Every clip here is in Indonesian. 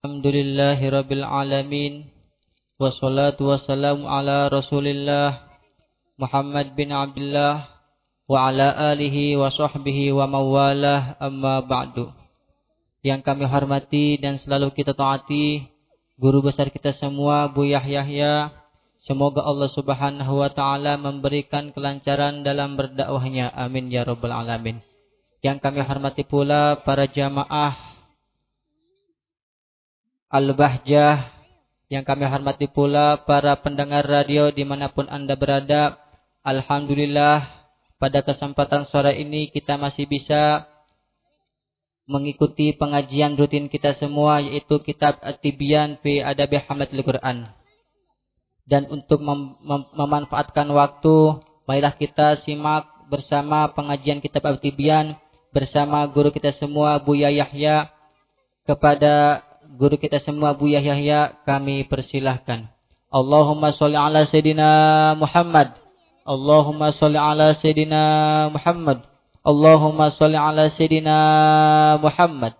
Alhamdulillahi Rabbil Alamin. Wassalatu wassalamu ala Rasulillah Muhammad bin Abdullah Wa ala alihi wa sahbihi wa mawalah. Amma ba'du. Yang kami hormati dan selalu kita taati Guru besar kita semua Bu Yahya Semoga Allah subhanahu wa ta'ala memberikan kelancaran dalam berdakwahnya. Amin ya Rabbal Alamin. Yang kami hormati pula para jamaah Al-Bahjah yang kami hormati pula para pendengar radio di mana pun anda berada. Alhamdulillah pada kesempatan sore ini kita masih bisa mengikuti pengajian rutin kita semua yaitu kitab At-Tibyan fi Adabi Hamlatul Quran. Dan untuk mem mem memanfaatkan waktu, marilah kita simak bersama pengajian kitab At-Tibyan bersama guru kita semua Buya Yahya kepada guru kita semua Buya Yahya kami persilahkan. Allahumma sholli ala sayidina Muhammad. Allahumma sholli ala sayidina Muhammad. Allahumma sholli ala sayidina Muhammad.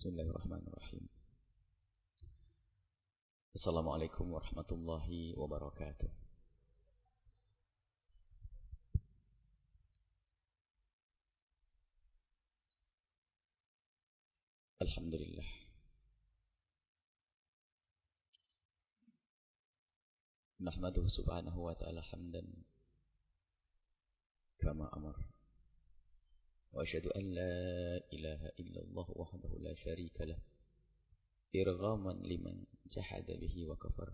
Bismillahirrahmanirrahim. Assalamualaikum warahmatullahi wabarakatuh. Alhamdulillah. Nahmaduhu subhanahu wa ta'ala hamdan kama amar. وأشهد أن لا إله إلا الله وحده لا شريك له إرغاما لمن جحد به وكفر.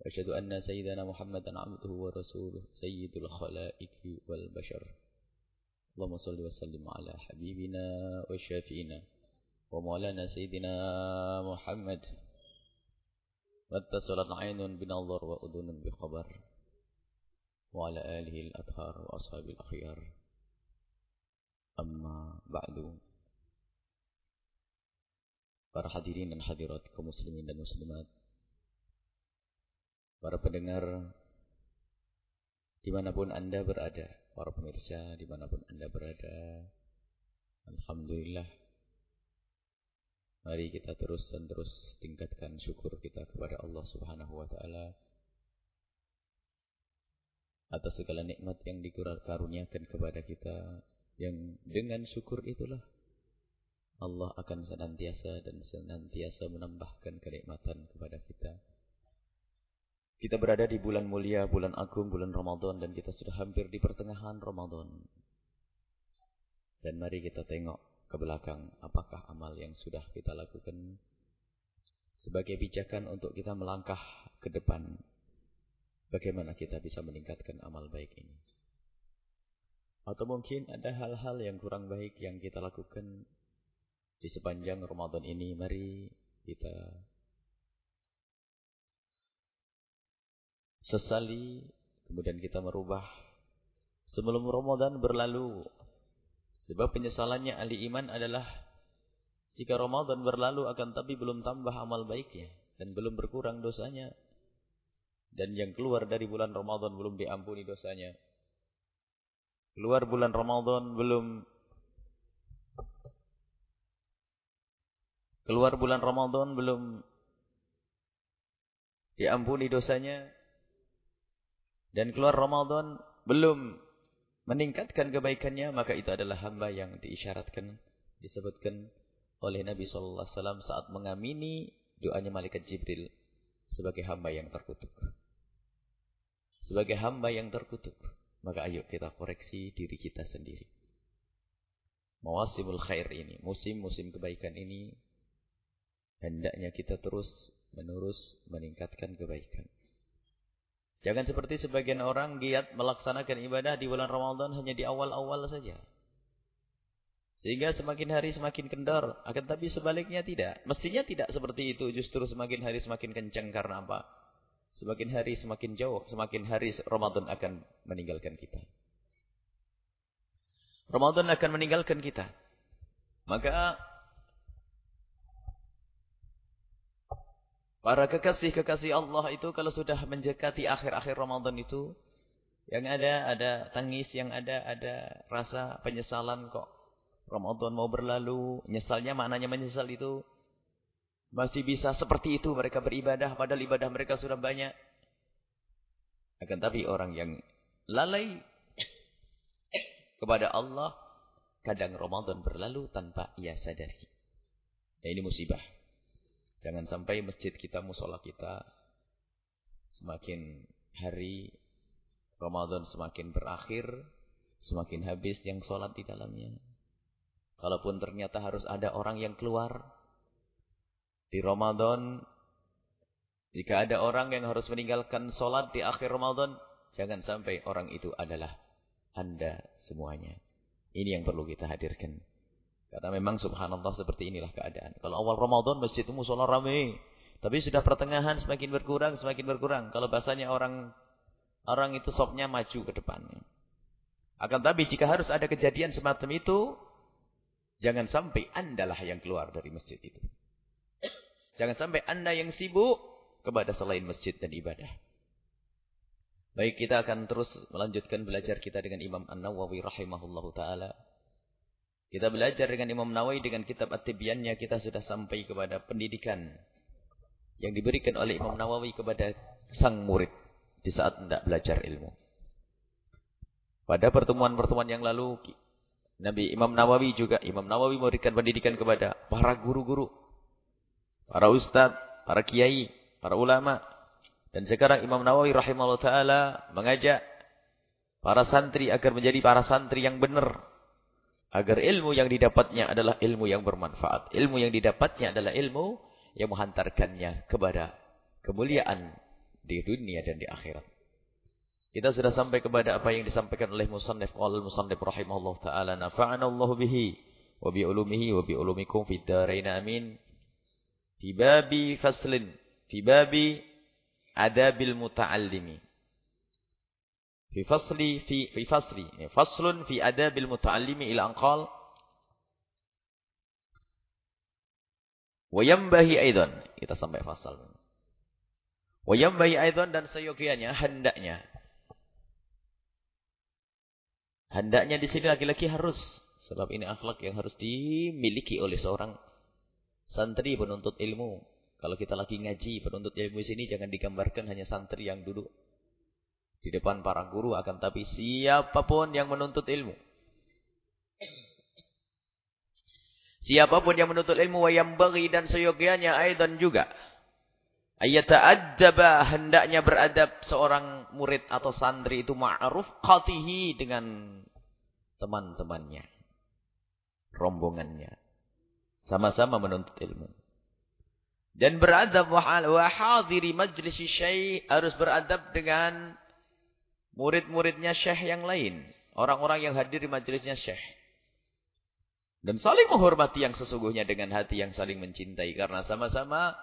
وأشهد أن سيدنا محمدا عبده ورسوله سيد الخلائق والبشر. اللهم صل وسلم على حبيبنا وشافينا ومولانا سيدنا محمد. واتصلت عين بنظر وأذن بخبر. وعلى آله الأطهار وأصحاب الأخيار. Amma ba'du. Para hadirin dan hadirat kaum muslimin dan muslimat. Para pendengar Di mana pun anda berada. Para pemirsa di mana pun anda berada. Alhamdulillah. Mari kita terus dan terus tingkatkan syukur kita kepada Allah subhanahu wa ta'ala. Atas segala nikmat yang dikaruniakan kepada kita yang dengan syukur itulah Allah akan senantiasa dan senantiasa menambahkan kenikmatan kepada kita. Kita berada di bulan mulia, bulan agung, bulan Ramadan dan kita sudah hampir di pertengahan Ramadan. Dan mari kita tengok ke belakang apakah amal yang sudah kita lakukan sebagai pijakan untuk kita melangkah ke depan. Bagaimana kita bisa meningkatkan amal baik ini. Atau mungkin ada hal-hal yang kurang baik yang kita lakukan di sepanjang Ramadan ini. Mari kita sesali, kemudian kita merubah sebelum Ramadan berlalu. Sebab penyesalannya ahli iman adalah jika Ramadan berlalu akan tapi belum tambah amal baiknya dan belum berkurang dosanya. Dan yang keluar dari bulan Ramadan belum diampuni dosanya. Keluar bulan Ramadan belum. Keluar bulan Ramadan belum. Diampuni dosanya. Dan keluar Ramadan belum. Meningkatkan kebaikannya, maka itu adalah hamba yang diisyaratkan, disebutkan oleh Nabi Sallallahu Alaihi Wasallam saat mengamini doanya malaikat Jibril sebagai hamba yang terkutuk. Sebagai hamba yang terkutuk, maka ayo kita koreksi diri kita sendiri. Mawasimul khair ini, musim-musim kebaikan ini, hendaknya kita terus menerus meningkatkan kebaikan. Jangan seperti sebagian orang giat melaksanakan ibadah di bulan Ramadan hanya di awal-awal saja. Sehingga semakin hari semakin kendor. Akan tapi sebaliknya tidak. Mestinya tidak seperti itu. Justru semakin hari semakin kencang. Karena apa? Semakin hari semakin jauh. Semakin hari Ramadan akan meninggalkan kita. Ramadan akan meninggalkan kita. Maka Para kekasih-kekasih Allah itu kalau sudah mendekati akhir-akhir Ramadan itu, yang ada, ada tangis, yang ada, ada rasa penyesalan kok. Ramadan mau berlalu, nyesalnya maknanya menyesal itu. Masih bisa seperti itu mereka beribadah, padahal ibadah mereka sudah banyak. Akan tapi orang yang lalai kepada Allah, kadang Ramadan berlalu tanpa ia sadari. Ini musibah. Jangan sampai masjid kita, musola kita semakin hari Ramadan semakin berakhir, semakin habis yang sholat di dalamnya. Kalaupun ternyata harus ada orang yang keluar di Ramadan, jika ada orang yang harus meninggalkan sholat di akhir Ramadan, jangan sampai orang itu adalah Anda semuanya. Ini yang perlu kita hadirkan. Karena memang subhanallah seperti inilah keadaan. Kalau awal Ramadan masjid itu musola ramai. Tapi sudah pertengahan semakin berkurang, semakin berkurang. Kalau bahasanya orang orang itu sopnya maju ke depannya. Akan tapi jika harus ada kejadian semacam itu, jangan sampai andalah yang keluar dari masjid itu. Jangan sampai anda yang sibuk kepada selain masjid dan ibadah. Baik, kita akan terus melanjutkan belajar kita dengan Imam An-Nawawi rahimahullahu taala. Kita belajar dengan Imam Nawawi dengan kitab At-Tibyannya kita sudah sampai kepada pendidikan yang diberikan oleh Imam Nawawi kepada sang murid di saat hendak belajar ilmu. Pada pertemuan-pertemuan yang lalu Nabi Imam Nawawi juga Imam Nawawi memberikan pendidikan kepada para guru-guru, para ustadz, para kiai, para ulama. Dan sekarang Imam Nawawi rahimahullah taala mengajak para santri agar menjadi para santri yang benar Agar ilmu yang didapatnya adalah ilmu yang bermanfaat. Ilmu yang didapatnya adalah ilmu yang menghantarkannya kepada kemuliaan di dunia dan di akhirat. Kita sudah sampai kepada apa yang disampaikan oleh musannif qala musannif rahimahullah taala nafa'ana Allah bihi wa bi ulumihi wa bi ulumikum fid amin. Fi babi faslin. Fi babi adabil muta'allimi. Fi fasli fi, fi fasli. Ya, faslun fi adabil muta'allimi ila anqal. Wayambahi aidan. Kita sampai fasal. Wayambahi aidan dan seyogianya, hendaknya. Hendaknya di sini laki-laki harus. Sebab ini akhlak yang harus dimiliki oleh seorang santri penuntut ilmu kalau kita lagi ngaji penuntut ilmu di sini jangan digambarkan hanya santri yang duduk di depan para guru akan tapi siapa pun yang menuntut ilmu. Siapa pun yang menuntut ilmu yang bagi dan seyogianya aidan juga. Ayata'addaba hendaknya beradab seorang murid atau santri itu ma'ruf qatihi dengan teman-temannya. Rombongannya. Sama-sama menuntut ilmu. Dan beradab wa hadiri majlis syai' harus beradab dengan murid-muridnya syekh yang lain. Orang-orang yang hadir di majelisnya syekh. Dan saling menghormati yang sesungguhnya dengan hati yang saling mencintai. Karena sama-sama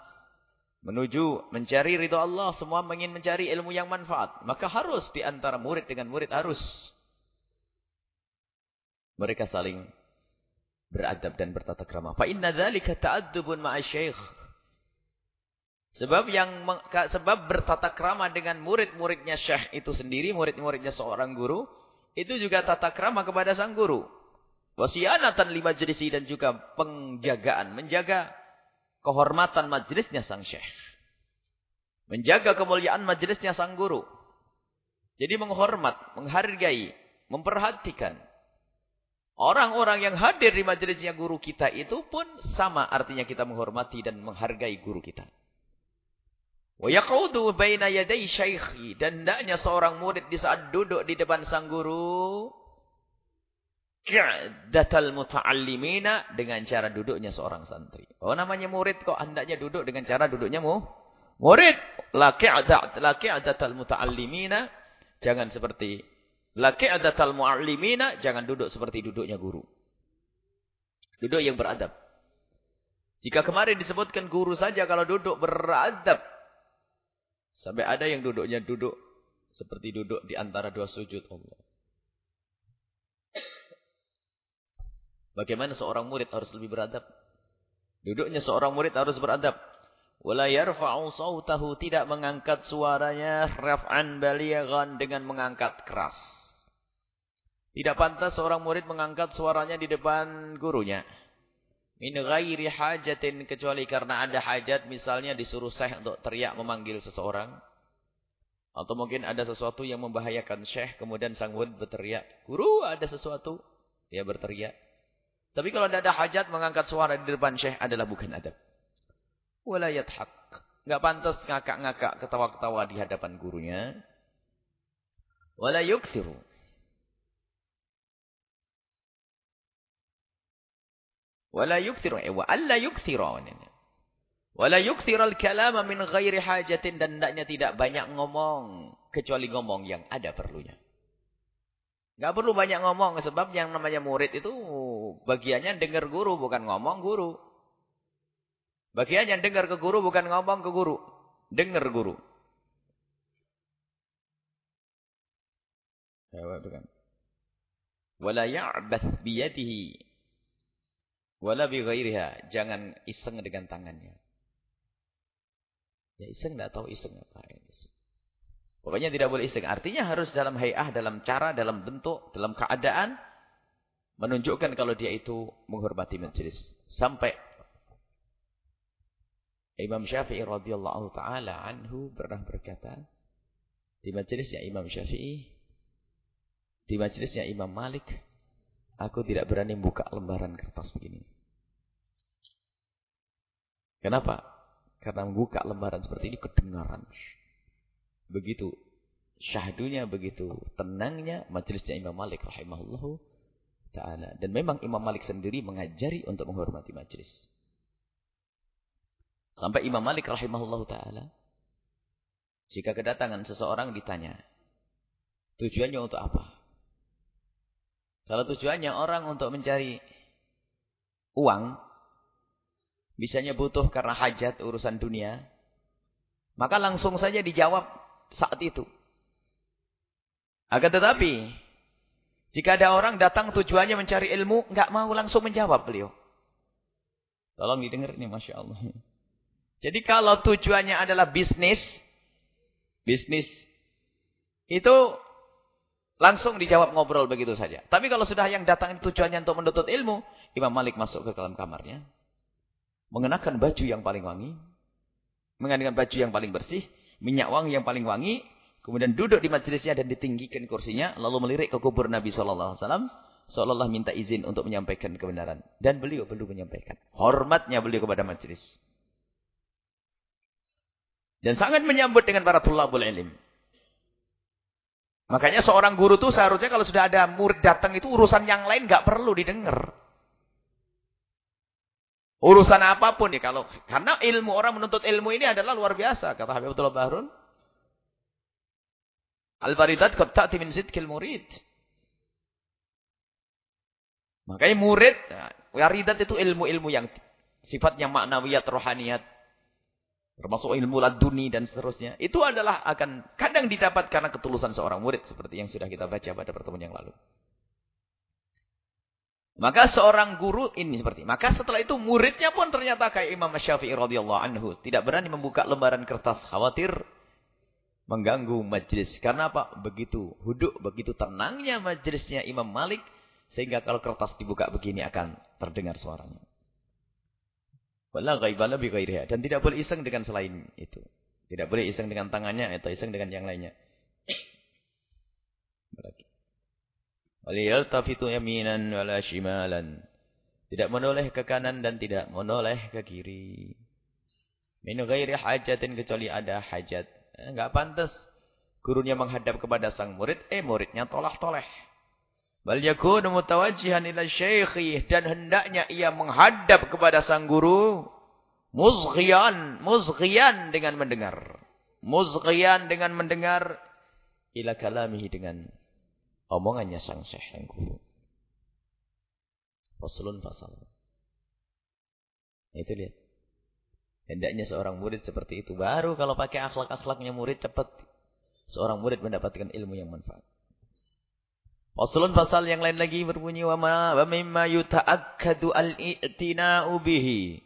menuju mencari ridho Allah. Semua ingin mencari ilmu yang manfaat. Maka harus di antara murid dengan murid harus. Mereka saling beradab dan bertata krama. Fa inna dzalika ta'addubun ma'a syekh. Sebab yang sebab bertata krama dengan murid-muridnya syekh itu sendiri, murid-muridnya seorang guru, itu juga tata krama kepada sang guru. Wasianatan lima jelisi dan juga penjagaan, menjaga kehormatan majelisnya sang syekh. Menjaga kemuliaan majelisnya sang guru. Jadi menghormat, menghargai, memperhatikan orang-orang yang hadir di majelisnya guru kita itu pun sama artinya kita menghormati dan menghargai guru kita. Wa yaqudu baina yaday syaikhi dan hendaknya seorang murid di saat duduk di depan sang guru Ki'datal muta'allimina dengan cara duduknya seorang santri. Oh namanya murid kok hendaknya duduk dengan cara duduknya mu? Murid. La ki'dat, la ki'datal muta'allimina. Jangan seperti la ki'datal mu'allimina, jangan duduk seperti duduknya guru. Duduk yang beradab. Jika kemarin disebutkan guru saja kalau duduk beradab. Sampai ada yang duduknya duduk seperti duduk di antara dua sujud Allah. Bagaimana seorang murid harus lebih beradab? Duduknya seorang murid harus beradab. Wala yarfa'u sautahu tidak mengangkat suaranya raf'an balighan dengan mengangkat keras. Tidak pantas seorang murid mengangkat suaranya di depan gurunya. Min ghairi hajatin kecuali karena ada hajat misalnya disuruh syekh untuk teriak memanggil seseorang. Atau mungkin ada sesuatu yang membahayakan syekh kemudian sang murid berteriak, "Guru, ada sesuatu." Dia berteriak. Tapi kalau tidak ada hajat mengangkat suara di depan syekh adalah bukan adab. Wala yathaq. Enggak pantas ngakak-ngakak ketawa-ketawa di hadapan gurunya. Wala yukthiru. Wala yukthiru. Eh, wa alla yukthiru. Wala yukthiru al-kalama min ghairi hajatin. Dan hendaknya tidak banyak ngomong. Kecuali ngomong yang ada perlunya. Gak perlu banyak ngomong sebab yang namanya murid itu bagiannya dengar guru bukan ngomong guru. Bagiannya dengar ke guru bukan ngomong ke guru. Dengar guru. Jawab kan. Wala ya'bath biyadihi wala bi ghairiha. Jangan iseng dengan tangannya. Ya iseng enggak tahu iseng apa ini. Pokoknya tidak boleh iseng. Artinya harus dalam hayah, dalam cara, dalam bentuk, dalam keadaan. Menunjukkan kalau dia itu menghormati majlis. Sampai Imam Syafi'i radhiyallahu taala anhu pernah berkata di majlisnya Imam Syafi'i di majlisnya Imam Malik aku tidak berani buka lembaran kertas begini. Kenapa? Karena membuka lembaran seperti ini kedengaran begitu syahdunya, begitu tenangnya majelisnya Imam Malik rahimahullahu taala. Dan memang Imam Malik sendiri mengajari untuk menghormati majelis. Sampai Imam Malik rahimahullahu taala jika kedatangan seseorang ditanya, tujuannya untuk apa? Kalau tujuannya orang untuk mencari uang, bisanya butuh karena hajat urusan dunia, maka langsung saja dijawab saat itu. Akan tetapi, jika ada orang datang tujuannya mencari ilmu, nggak mau langsung menjawab beliau. Tolong didengar ini, Masya Allah. Jadi kalau tujuannya adalah bisnis, bisnis, itu langsung dijawab ngobrol begitu saja. Tapi kalau sudah yang datang tujuannya untuk menuntut ilmu, Imam Malik masuk ke dalam kamarnya, mengenakan baju yang paling wangi, mengenakan baju yang paling bersih, minyak wangi yang paling wangi, kemudian duduk di majelisnya dan ditinggikan kursinya, lalu melirik ke kubur Nabi Wasallam, seolah-olah minta izin untuk menyampaikan kebenaran. Dan beliau belum menyampaikan. Hormatnya beliau kepada majelis. Dan sangat menyambut dengan para tulabul ilim. Makanya seorang guru itu seharusnya kalau sudah ada murid datang itu urusan yang lain nggak perlu didengar. Urusan apa pun ya kalau karena ilmu orang menuntut ilmu ini adalah luar biasa kata Habib Abdullah Bahrun. Al-faridat qad ta'ti min murid. Makanya murid, waridat itu ilmu-ilmu yang sifatnya maknawiyat, rohaniyat. Termasuk ilmu laduni dan seterusnya. Itu adalah akan kadang didapat karena ketulusan seorang murid. Seperti yang sudah kita baca pada pertemuan yang lalu. Maka seorang guru ini seperti. Maka setelah itu muridnya pun ternyata kayak Imam Syafi'i radhiyallahu anhu, tidak berani membuka lembaran kertas khawatir mengganggu majlis. Karena apa? Begitu huduk, begitu tenangnya majlisnya Imam Malik sehingga kalau kertas dibuka begini akan terdengar suaranya. Wala ghaibala bi ghairiha dan tidak boleh iseng dengan selain itu. Tidak boleh iseng dengan tangannya atau iseng dengan yang lainnya. Waliyaltafitu yaminan wala shimalan. Tidak menoleh ke kanan dan tidak menoleh ke kiri. Min ghairi hajatin kecuali ada hajat. Enggak eh, pantas gurunya menghadap kepada sang murid, eh muridnya tolah-toleh. Bal yakunu mutawajjihan ila syekhi dan hendaknya ia menghadap kepada sang guru muzghiyan, muzghiyan dengan mendengar. Muzghiyan dengan mendengar ila kalamihi dengan omongannya sang syekh yang guru. Faslun fasal. Itu lihat. Hendaknya seorang murid seperti itu. Baru kalau pakai akhlak-akhlaknya murid cepat. Seorang murid mendapatkan ilmu yang manfaat. Faslun fasal yang lain lagi berbunyi wa ma wa mimma yuta'akkadu al-i'tina'u bihi.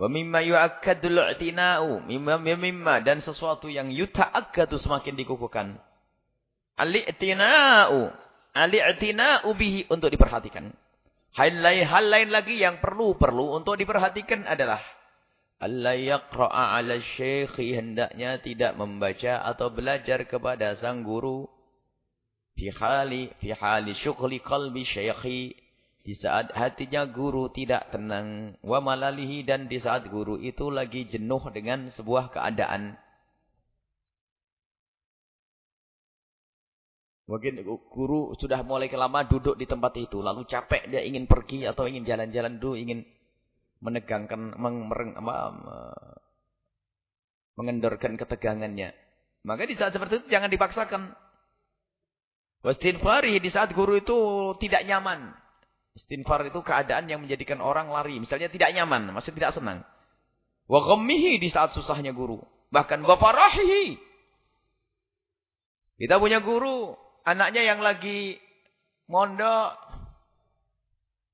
Wa mimma yu'akkadu al-i'tina'u mimma mimma dan sesuatu yang yuta'akkadu semakin dikukuhkan. Al-i'tina'u. Al-i'tina'u bihi untuk diperhatikan. Hal lain, hal lain lagi yang perlu-perlu untuk diperhatikan adalah Allah yaqra'a 'ala syekhi hendaknya tidak membaca atau belajar kepada sang guru fi hali fi hali syughli qalbi syekhi di saat hatinya guru tidak tenang wa malalihi dan di saat guru itu lagi jenuh dengan sebuah keadaan Mungkin guru sudah mulai kelama duduk di tempat itu. Lalu capek dia ingin pergi atau ingin jalan-jalan dulu. Ingin menegangkan, apa, mengendorkan ketegangannya. Maka di saat seperti itu jangan dipaksakan. Wastinfari di saat guru itu tidak nyaman. Istinfar itu keadaan yang menjadikan orang lari. Misalnya tidak nyaman, masih tidak senang. Wa di saat susahnya guru. Bahkan wa farahihi. Kita punya guru, anaknya yang lagi mondok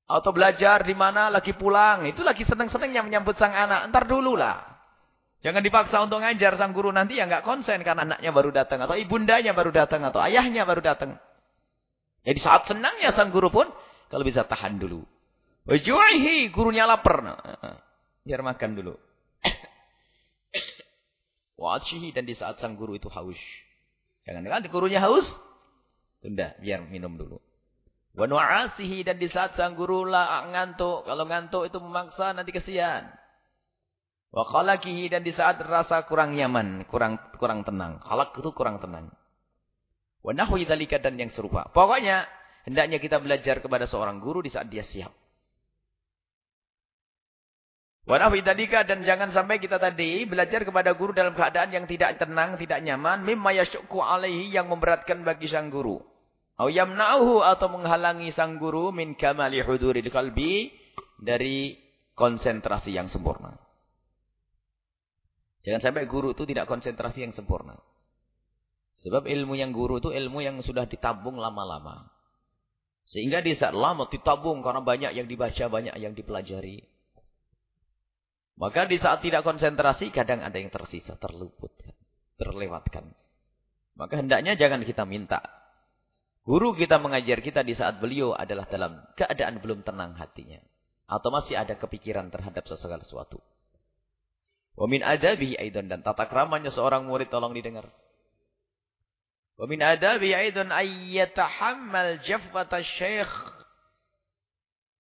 atau belajar di mana lagi pulang, itu lagi seneng-senengnya menyambut sang anak. Entar dulu lah. Jangan dipaksa untuk ngajar sang guru nanti ya nggak konsen karena anaknya baru datang atau ibundanya baru datang atau ayahnya baru datang. Jadi saat senangnya sang guru pun kalau bisa tahan dulu. Wajuhi gurunya lapar. Nah, biar makan dulu. Wa'adshihi dan di saat sang guru itu haus. Jangan kan gurunya haus, Tunda, biar minum dulu. Wa dan di saat sang guru lah ngantuk. Kalau ngantuk itu memaksa nanti kesian. Wa khalakihi dan di saat rasa kurang nyaman, kurang kurang tenang. Khalak itu kurang tenang. Wa nahwi dzalika dan yang serupa. Pokoknya hendaknya kita belajar kepada seorang guru di saat dia siap. Wa nahwi dzalika dan jangan sampai kita tadi belajar kepada guru dalam keadaan yang tidak tenang, tidak nyaman, mimma yasyukku alaihi yang memberatkan bagi sang guru. Au yamna'uhu atau menghalangi sang guru min kamali huduril qalbi dari konsentrasi yang sempurna. Jangan sampai guru itu tidak konsentrasi yang sempurna. Sebab ilmu yang guru itu ilmu yang sudah ditabung lama-lama. Sehingga di saat lama ditabung karena banyak yang dibaca, banyak yang dipelajari. Maka di saat tidak konsentrasi kadang ada yang tersisa, terluput, terlewatkan. Maka hendaknya jangan kita minta Guru kita mengajar kita di saat beliau adalah dalam keadaan belum tenang hatinya. Atau masih ada kepikiran terhadap sesuatu. Wa min adabihi aidan dan tata keramanya seorang murid tolong didengar. Wa min adabihi aidan ayyatahammal jafata syekh.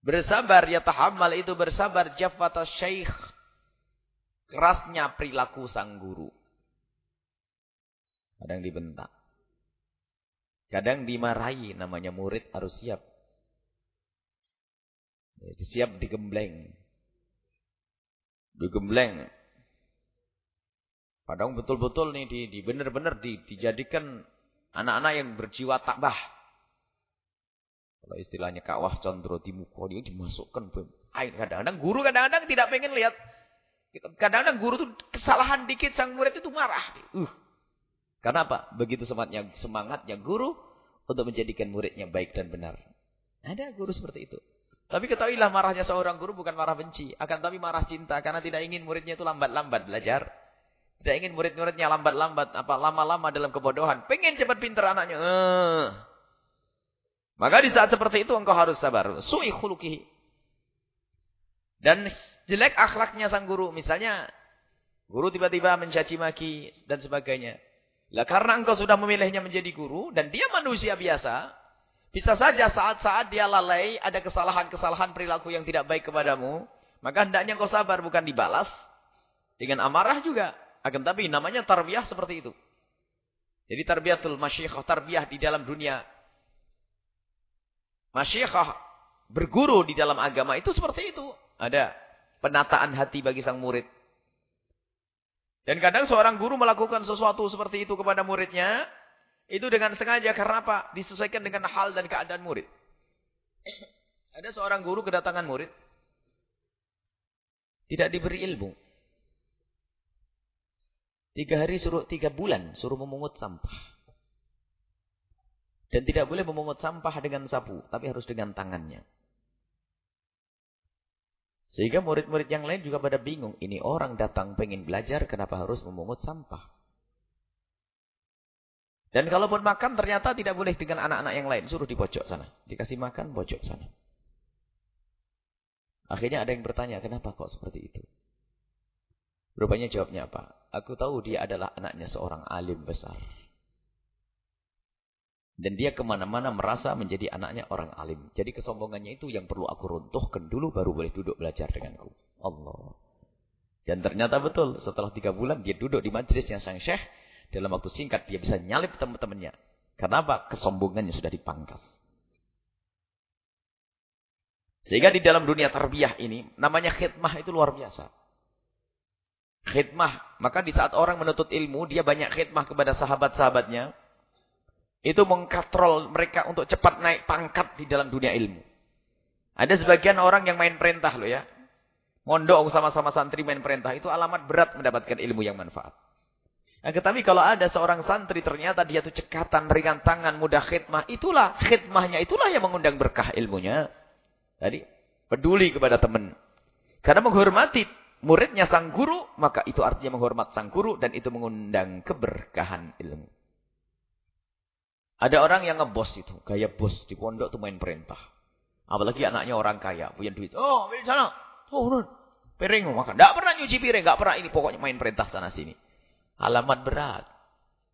Bersabar yatahammal itu bersabar jafata syekh. Kerasnya perilaku sang guru. Kadang dibentak. Kadang dimarahi namanya murid harus siap. Siap digembleng. Digembleng. Padahal betul-betul nih di, di benar-benar di, dijadikan anak-anak yang berjiwa takbah. Kalau istilahnya kawah condro di muka dia dimasukkan. Kadang-kadang guru kadang-kadang tidak pengen lihat. Kadang-kadang guru tuh kesalahan dikit sang murid itu marah. Uh, karena apa? Begitu semangatnya, semangatnya guru untuk menjadikan muridnya baik dan benar. Ada guru seperti itu. Tapi ketahuilah marahnya seorang guru bukan marah benci. Akan tapi marah cinta. Karena tidak ingin muridnya itu lambat-lambat belajar. Tidak ingin murid-muridnya lambat-lambat. apa Lama-lama dalam kebodohan. Pengen cepat pintar anaknya. Uh. Maka di saat seperti itu engkau harus sabar. Su'i khulukihi. Dan jelek akhlaknya sang guru. Misalnya, guru tiba-tiba mencaci maki dan sebagainya. Lah karena engkau sudah memilihnya menjadi guru dan dia manusia biasa, Bisa saja saat-saat dia lalai, ada kesalahan-kesalahan perilaku yang tidak baik kepadamu, maka hendaknya kau sabar, bukan dibalas. Dengan amarah juga. Akan tapi namanya tarbiyah seperti itu. Jadi tarbiyatul masyikhah, tarbiyah di dalam dunia. Masyikhah, berguru di dalam agama itu seperti itu. Ada penataan hati bagi sang murid. Dan kadang seorang guru melakukan sesuatu seperti itu kepada muridnya, itu dengan sengaja karena apa? Disesuaikan dengan hal dan keadaan murid. Ada seorang guru kedatangan murid. Tidak diberi ilmu. Tiga hari suruh, tiga bulan suruh memungut sampah. Dan tidak boleh memungut sampah dengan sapu. Tapi harus dengan tangannya. Sehingga murid-murid yang lain juga pada bingung. Ini orang datang pengen belajar, kenapa harus memungut sampah? Dan kalaupun makan ternyata tidak boleh dengan anak-anak yang lain. Suruh di pojok sana. Dikasih makan, pojok sana. Akhirnya ada yang bertanya, kenapa kok seperti itu? Rupanya jawabnya apa? Aku tahu dia adalah anaknya seorang alim besar. Dan dia ke mana-mana merasa menjadi anaknya orang alim. Jadi kesombongannya itu yang perlu aku runtuhkan dulu baru boleh duduk belajar denganku. Allah. Dan ternyata betul setelah tiga bulan dia duduk di majlisnya sang syekh. Dalam waktu singkat dia bisa nyalip teman-temannya. Kenapa? Kesombongannya sudah dipangkas. Sehingga di dalam dunia tarbiyah ini, namanya khidmah itu luar biasa. Khidmah. Maka di saat orang menuntut ilmu, dia banyak khidmah kepada sahabat-sahabatnya. Itu mengkatrol mereka untuk cepat naik pangkat di dalam dunia ilmu. Ada sebagian orang yang main perintah loh ya. Mondok sama-sama santri main perintah. Itu alamat berat mendapatkan ilmu yang manfaat. Nah, tetapi kalau ada seorang santri ternyata dia tuh cekatan, ringan tangan, mudah khidmah. Itulah khidmahnya, itulah yang mengundang berkah ilmunya. Tadi peduli kepada teman. Karena menghormati muridnya sang guru, maka itu artinya menghormat sang guru dan itu mengundang keberkahan ilmu. Ada orang yang ngebos itu, gaya bos di pondok tuh main perintah. Apalagi anaknya orang kaya, punya duit. Oh, di sana. Oh, piring makan. Tidak pernah nyuci piring, nggak pernah ini pokoknya main perintah sana sini. Alamat berat.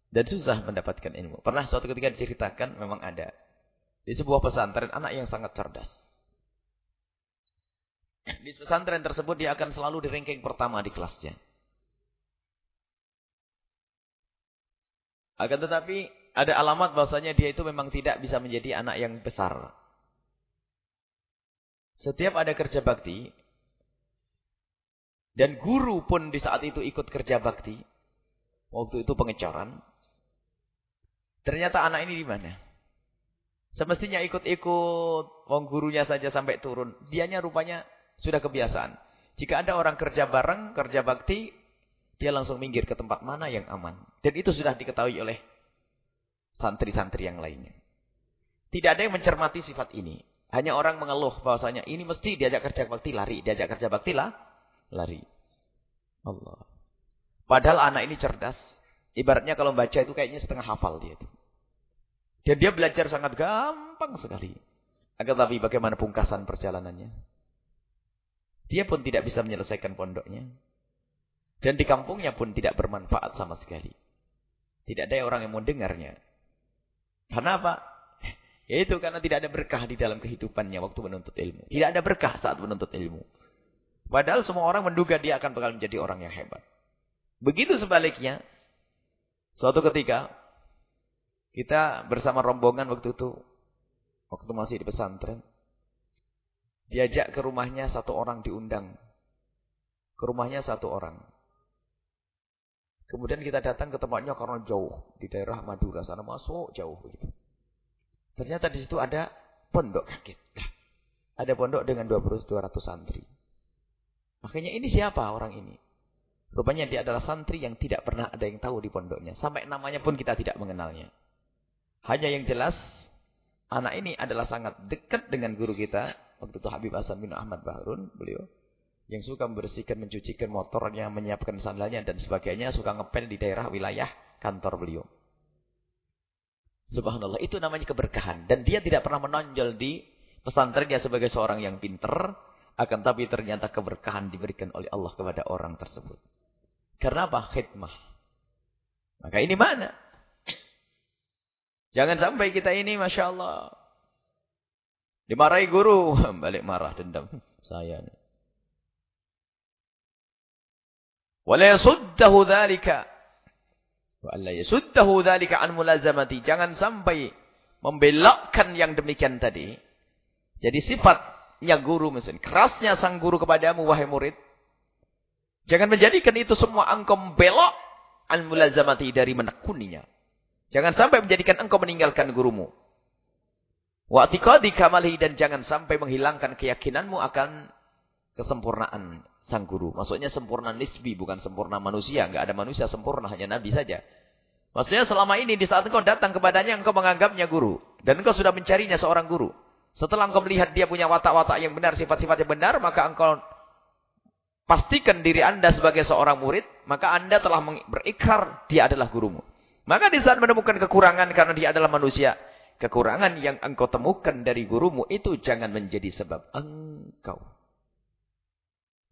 Dan susah mendapatkan ilmu. Pernah suatu ketika diceritakan, memang ada. Di sebuah pesantren, anak yang sangat cerdas. Di pesantren tersebut, dia akan selalu di ranking pertama di kelasnya. Akan tetapi, ada alamat bahwasanya dia itu memang tidak bisa menjadi anak yang besar. Setiap ada kerja bakti, dan guru pun di saat itu ikut kerja bakti, Waktu itu pengecoran. Ternyata anak ini di mana? Semestinya ikut-ikut wong gurunya saja sampai turun. Dianya rupanya sudah kebiasaan. Jika ada orang kerja bareng, kerja bakti, dia langsung minggir ke tempat mana yang aman. Dan itu sudah diketahui oleh santri-santri yang lainnya. Tidak ada yang mencermati sifat ini. Hanya orang mengeluh bahwasanya ini mesti diajak kerja bakti lari, diajak kerja bakti lah lari. Allah. Padahal anak ini cerdas. Ibaratnya kalau baca itu kayaknya setengah hafal dia itu. Dan dia belajar sangat gampang sekali. Agar tapi bagaimana pungkasan perjalanannya. Dia pun tidak bisa menyelesaikan pondoknya. Dan di kampungnya pun tidak bermanfaat sama sekali. Tidak ada orang yang mau dengarnya. Karena apa? Yaitu karena tidak ada berkah di dalam kehidupannya waktu menuntut ilmu. Tidak ada berkah saat menuntut ilmu. Padahal semua orang menduga dia akan bakal menjadi orang yang hebat. Begitu sebaliknya, suatu ketika kita bersama rombongan waktu itu, waktu masih di pesantren, diajak ke rumahnya satu orang diundang. Ke rumahnya satu orang. Kemudian kita datang ke tempatnya karena jauh. Di daerah Madura sana masuk jauh begitu. Ternyata di situ ada pondok kaget. ada pondok dengan 200 santri. Makanya ini siapa orang ini? Rupanya dia adalah santri yang tidak pernah ada yang tahu di pondoknya. Sampai namanya pun kita tidak mengenalnya. Hanya yang jelas, anak ini adalah sangat dekat dengan guru kita. Waktu itu Habib Hasan bin Ahmad Bahrun, beliau. Yang suka membersihkan, mencucikan motornya, menyiapkan sandalnya dan sebagainya. Suka ngepel di daerah wilayah kantor beliau. Subhanallah, itu namanya keberkahan. Dan dia tidak pernah menonjol di pesantrennya sebagai seorang yang pinter. Akan tapi ternyata keberkahan diberikan oleh Allah kepada orang tersebut. Karena apa? Khidmah. Maka ini mana? Jangan sampai kita ini Masya Allah. Dimarahi guru, balik marah dendam. Saya. Wala yasuddahu dzalika. Wa alla yasuddahu dzalika an mulazamati. Jangan sampai membelokkan yang demikian tadi. Jadi sifatnya guru misalnya. Kerasnya sang guru kepadamu wahai murid. Jangan menjadikan itu semua engkau belok an mulazamati dari menekuninya. Jangan sampai menjadikan engkau meninggalkan gurumu. Wa atiqadi kamalihi dan jangan sampai menghilangkan keyakinanmu akan kesempurnaan sang guru. Maksudnya sempurna nisbi, bukan sempurna manusia. Enggak ada manusia sempurna, hanya nabi saja. Maksudnya selama ini di saat engkau datang kepadanya, engkau menganggapnya guru. Dan engkau sudah mencarinya seorang guru. Setelah engkau melihat dia punya watak-watak yang benar, sifat-sifat yang benar, maka engkau pastikan diri anda sebagai seorang murid, maka anda telah berikrar dia adalah gurumu. Maka di saat menemukan kekurangan karena dia adalah manusia, Kekurangan yang engkau temukan dari gurumu itu jangan menjadi sebab engkau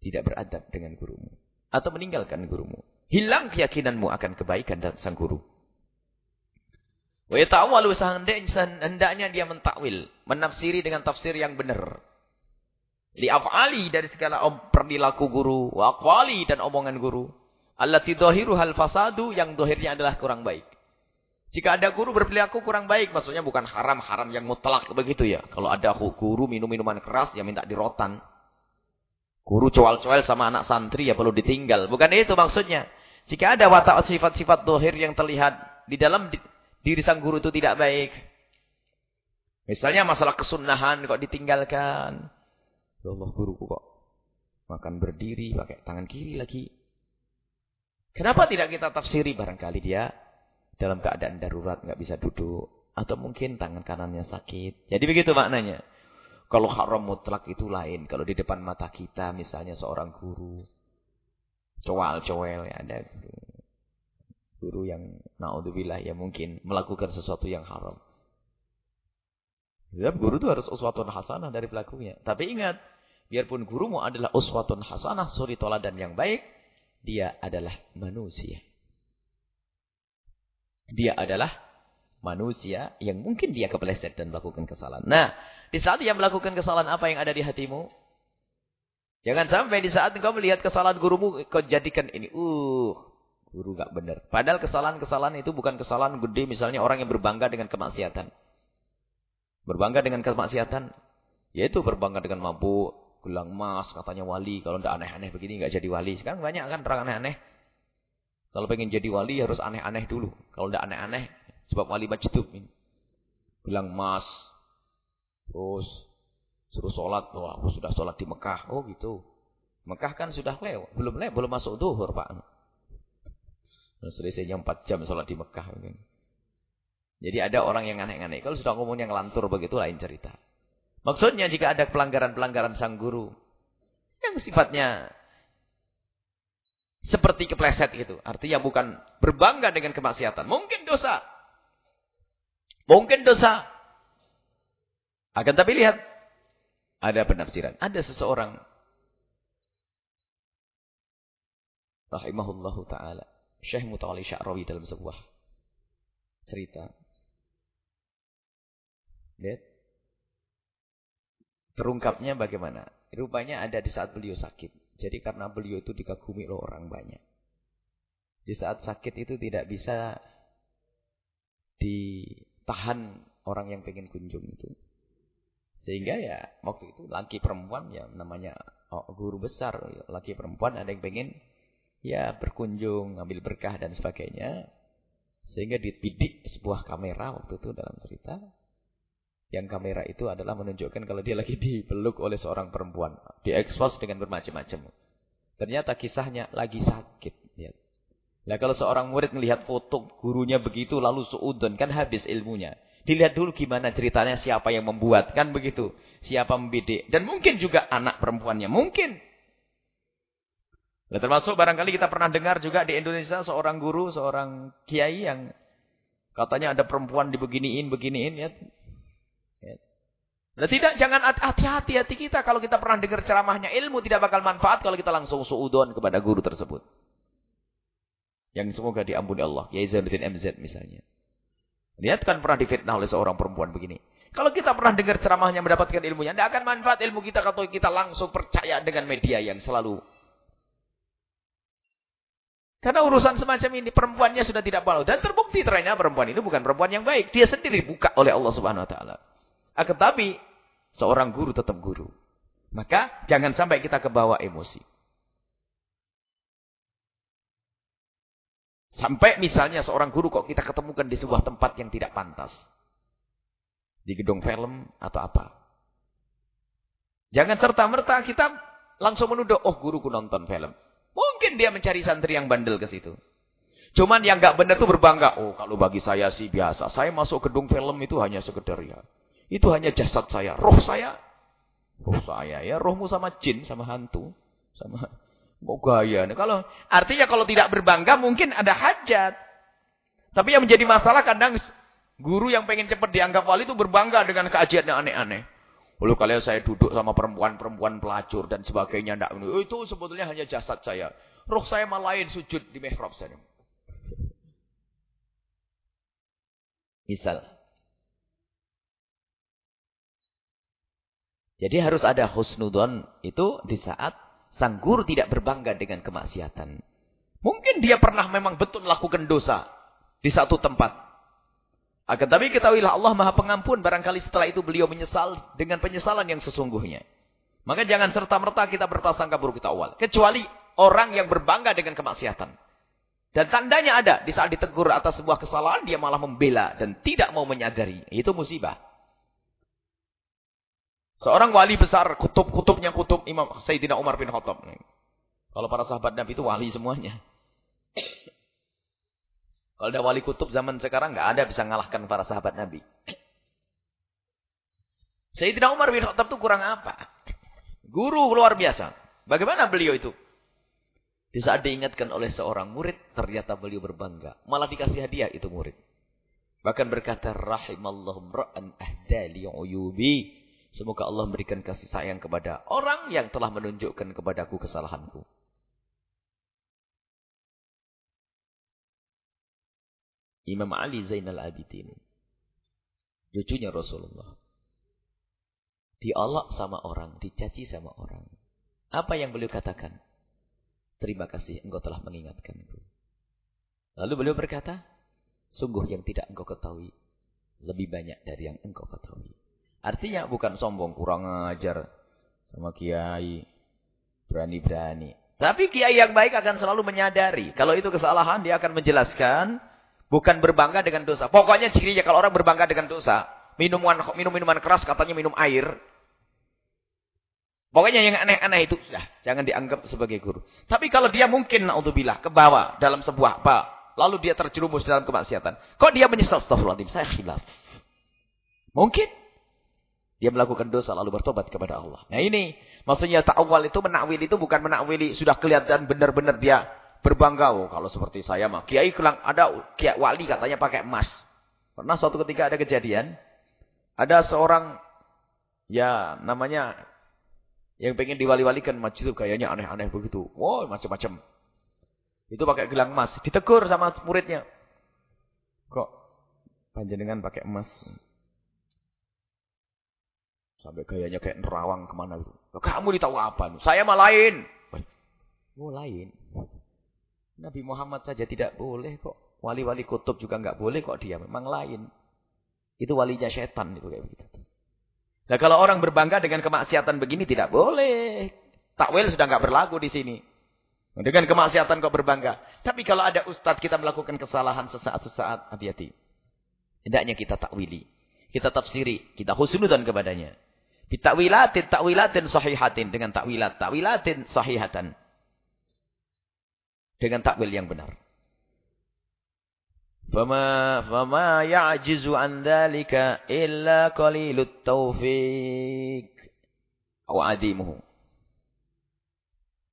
tidak beradab dengan gurumu. Atau meninggalkan gurumu. Hilang keyakinanmu akan kebaikan dan sang guru. Wa yata'awalu hendaknya dia mentakwil. Menafsiri dengan tafsir yang benar. Li'af'ali dari segala perilaku guru. Wa dan omongan guru. Allati dohiru hal fasadu yang dohirnya adalah kurang baik. Jika ada guru berperilaku kurang baik, maksudnya bukan haram-haram yang mutlak begitu ya. Kalau ada guru minum minuman keras, ya minta dirotan. Guru coel-coel sama anak santri ya perlu ditinggal. Bukan itu maksudnya. Jika ada watak sifat-sifat dohir yang terlihat di dalam diri sang guru itu tidak baik. Misalnya masalah kesunahan kok ditinggalkan. Ya Allah guruku kok makan berdiri pakai tangan kiri lagi. Kenapa tidak kita tafsiri barangkali dia dalam keadaan darurat nggak bisa duduk atau mungkin tangan kanannya sakit. Jadi begitu maknanya. Kalau haram mutlak itu lain. Kalau di depan mata kita misalnya seorang guru coal-coel ya ada guru. Yang naudzubillah ya mungkin melakukan sesuatu yang haram. Ya, guru itu harus uswatun hasanah dari pelakunya. Tapi ingat, biarpun gurumu adalah uswatun hasanah, suri toladan yang baik, dia adalah manusia. Dia adalah manusia yang mungkin dia kepleset dan melakukan kesalahan. Nah, di saat dia melakukan kesalahan apa yang ada di hatimu? Jangan sampai di saat engkau melihat kesalahan gurumu, kau jadikan ini, uh, guru gak benar. Padahal kesalahan-kesalahan itu bukan kesalahan gede, misalnya orang yang berbangga dengan kemaksiatan. Berbangga dengan kemaksiatan, yaitu berbangga dengan mabuk, gelang emas, katanya wali. Kalau tidak aneh-aneh begini, nggak jadi wali. Sekarang banyak kan orang aneh-aneh. Kalau pengen jadi wali harus aneh-aneh dulu. Kalau tidak aneh-aneh, sebab wali majdub. Bilang emas. Terus suruh sholat. Oh, aku sudah sholat di Mekah. Oh gitu. Mekah kan sudah lewat. Belum lewat, belum masuk duhur Pak. Selisihnya 4 jam sholat di Mekah. Jadi ada orang yang aneh-aneh. Kalau sudah ngomong yang lantur begitu lain cerita. Maksudnya jika ada pelanggaran-pelanggaran sang guru. Yang sifatnya seperti kepleset itu. Artinya bukan berbangga dengan kemaksiatan. Mungkin dosa. Mungkin dosa. Akan tapi lihat. Ada penafsiran. Ada seseorang. Rahimahullahu ta'ala. Syekh Mutawali Sya'rawi dalam sebuah cerita. Lihat. Terungkapnya bagaimana? Rupanya ada di saat beliau sakit. Jadi karena beliau itu dikagumi oleh orang banyak. Di saat sakit itu tidak bisa ditahan orang yang pengen kunjung itu. Sehingga ya waktu itu laki perempuan ya namanya oh, guru besar. Laki perempuan ada yang pengen ya berkunjung, ambil berkah dan sebagainya. Sehingga dipidik sebuah kamera waktu itu dalam cerita. Yang kamera itu adalah menunjukkan kalau dia lagi dipeluk oleh seorang perempuan. Diekspos dengan bermacam-macam. Ternyata kisahnya lagi sakit. Lihat. Nah kalau seorang murid melihat foto gurunya begitu lalu suudon kan habis ilmunya. Dilihat dulu gimana ceritanya siapa yang membuat. Kan begitu. Siapa membidik. Dan mungkin juga anak perempuannya. Mungkin. Nah, termasuk barangkali kita pernah dengar juga di Indonesia seorang guru, seorang kiai yang katanya ada perempuan dibeginiin, beginiin. Ya. Nah, tidak, jangan hati-hati hati kita kalau kita pernah dengar ceramahnya. Ilmu tidak bakal manfaat kalau kita langsung suudon kepada guru tersebut. Yang semoga diampuni Allah. Yai Zainuddin MZ misalnya. Lihat kan pernah difitnah oleh seorang perempuan begini. Kalau kita pernah dengar ceramahnya mendapatkan ilmunya, tidak akan manfaat ilmu kita kalau kita langsung percaya dengan media yang selalu. Karena urusan semacam ini perempuannya sudah tidak malu dan terbukti ternyata perempuan itu bukan perempuan yang baik. Dia sendiri buka oleh Allah Subhanahu wa taala. Akan tapi seorang guru tetap guru. Maka jangan sampai kita kebawa emosi. Sampai misalnya seorang guru kok kita ketemukan di sebuah tempat yang tidak pantas. Di gedung film atau apa. Jangan serta-merta kita langsung menuduh, oh guruku nonton film. Mungkin dia mencari santri yang bandel ke situ. Cuman yang gak benar tuh berbangga. Oh kalau bagi saya sih biasa. Saya masuk gedung film itu hanya sekedar ya. Itu hanya jasad saya. Roh saya. Roh saya ya. Rohmu sama jin, sama hantu. Sama Mau gaya. Nah, kalau artinya kalau tidak berbangga mungkin ada hajat. Tapi yang menjadi masalah kadang guru yang pengen cepat dianggap wali itu berbangga dengan keajian yang aneh-aneh. Lalu kalian saya duduk sama perempuan-perempuan pelacur dan sebagainya. Enggak, oh, itu sebetulnya hanya jasad saya. Roh saya malah lain sujud di mihrab sana. Misal. Jadi harus ada husnudon itu di saat Sang guru tidak berbangga dengan kemaksiatan. Mungkin dia pernah memang betul melakukan dosa di satu tempat. Akan tapi ketahuilah Allah maha pengampun. Barangkali setelah itu beliau menyesal dengan penyesalan yang sesungguhnya. Maka jangan serta-merta kita berprasangka buruk kita awal. Kecuali orang yang berbangga dengan kemaksiatan. Dan tandanya ada. Di saat ditegur atas sebuah kesalahan, dia malah membela dan tidak mau menyadari. Itu musibah. Seorang wali besar, kutub-kutubnya kutub Imam Sayyidina Umar bin Khattab. Kalau para sahabat Nabi itu wali semuanya. Kalau ada wali kutub zaman sekarang, nggak ada bisa mengalahkan para sahabat Nabi. Sayyidina Umar bin Khattab itu kurang apa? Guru luar biasa. Bagaimana beliau itu? Di saat diingatkan oleh seorang murid, ternyata beliau berbangga. Malah dikasih hadiah itu murid. Bahkan berkata, Rahimallahu ra'an ahdali uyubi. Semoga Allah memberikan kasih sayang kepada orang yang telah menunjukkan kepadaku kesalahanku. Imam Ali Zainal Abidin. Cucunya Rasulullah. Diolok sama orang, dicaci sama orang. Apa yang beliau katakan? Terima kasih engkau telah mengingatkanku. Lalu beliau berkata, sungguh yang tidak engkau ketahui, lebih banyak dari yang engkau ketahui. Artinya bukan sombong, kurang ajar sama kiai. Berani-berani. Tapi kiai yang baik akan selalu menyadari. Kalau itu kesalahan, dia akan menjelaskan. Bukan berbangga dengan dosa. Pokoknya cirinya kalau orang berbangga dengan dosa. Minuman minum minuman keras katanya minum air. Pokoknya yang aneh-aneh itu sudah jangan dianggap sebagai guru. Tapi kalau dia mungkin naudzubillah ke bawah dalam sebuah apa, lalu dia terjerumus dalam kemaksiatan. Kok dia menyesal astagfirullahaladzim, saya khilaf. Mungkin dia melakukan dosa lalu bertobat kepada Allah. Nah ini maksudnya ta'awal itu menakwil itu bukan menakwili sudah kelihatan benar-benar dia berbangga. Oh, kalau seperti saya mah kiai kelang ada kiai wali katanya pakai emas. Pernah suatu ketika ada kejadian ada seorang ya namanya yang pengen diwali-walikan masjid kayaknya aneh-aneh begitu. Wow, macam-macam. Itu pakai gelang emas. Ditegur sama muridnya. Kok panjenengan pakai emas? Sampai gayanya kayak nerawang ke mana itu. Kamu ditahu apa? Saya mah lain. Oh lain. Nabi Muhammad saja tidak boleh kok. Wali-wali kutub juga nggak boleh kok dia. Memang lain. Itu walinya setan itu kayak begitu. Nah kalau orang berbangga dengan kemaksiatan begini tidak boleh. Takwil sudah nggak berlaku di sini. Dengan kemaksiatan kok berbangga. Tapi kalau ada ustadz kita melakukan kesalahan sesaat-sesaat, hati-hati. Hendaknya kita takwili. Kita tafsiri. Kita husnudan kepadanya. Bitakwilatin, takwilatin sahihatin. Dengan takwilat, takwilatin sahihatan. Dengan takwil yang benar. Fama fama ya'jizu an dhalika illa qalilut taufiq aw adimuhu.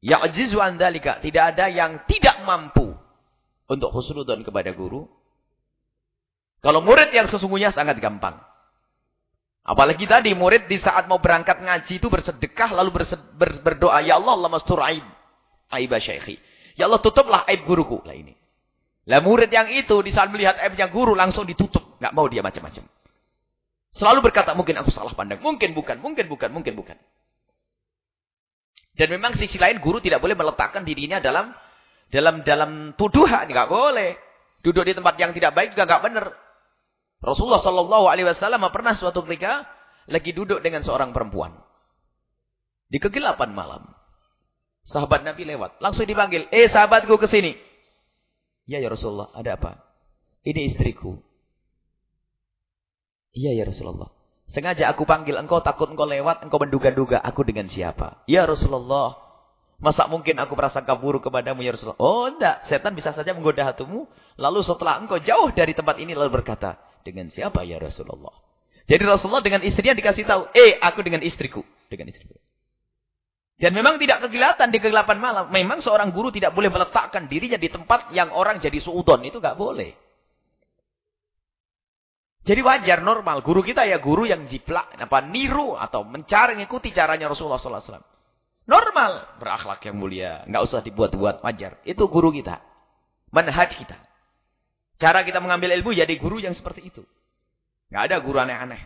Ya'jizu an dhalika, tidak ada yang tidak mampu untuk husnudzon kepada guru. Kalau murid yang sesungguhnya sangat gampang. Apalagi tadi murid di saat mau berangkat ngaji itu bersedekah lalu ber, berdoa, Ya Allah, Allah mastur aib. Syekhi. Ya Allah, tutuplah aib guruku. Lah ini. Lah murid yang itu di saat melihat aibnya guru langsung ditutup. Nggak mau dia macam-macam. Selalu berkata, mungkin aku salah pandang. Mungkin bukan, mungkin bukan, mungkin bukan. Dan memang sisi lain guru tidak boleh meletakkan dirinya dalam dalam dalam tuduhan. Tidak boleh. Duduk di tempat yang tidak baik juga nggak benar. Rasulullah Shallallahu Alaihi Wasallam pernah suatu ketika lagi duduk dengan seorang perempuan di kegelapan malam. Sahabat Nabi lewat, langsung dipanggil, eh sahabatku ke sini. Ya ya Rasulullah, ada apa? Ini istriku. Iya ya Rasulullah. Sengaja aku panggil engkau takut engkau lewat, engkau menduga-duga aku dengan siapa. Ya Rasulullah. Masa mungkin aku merasa kabur kepadamu ya Rasulullah. Oh enggak, setan bisa saja menggoda hatimu. Lalu setelah engkau jauh dari tempat ini lalu berkata, dengan siapa ya Rasulullah? Jadi Rasulullah dengan istrinya dikasih tahu, eh aku dengan istriku. Dengan istriku. Dan memang tidak kegilatan di kegelapan malam. Memang seorang guru tidak boleh meletakkan dirinya di tempat yang orang jadi suudon. Itu nggak boleh. Jadi wajar, normal. Guru kita ya guru yang jiplak, apa niru atau mencari, mengikuti caranya Rasulullah SAW. Normal, berakhlak yang mulia. Nggak usah dibuat-buat, wajar. Itu guru kita. Manhaj kita. Cara kita mengambil ilmu jadi guru yang seperti itu. Nggak ada guru aneh-aneh.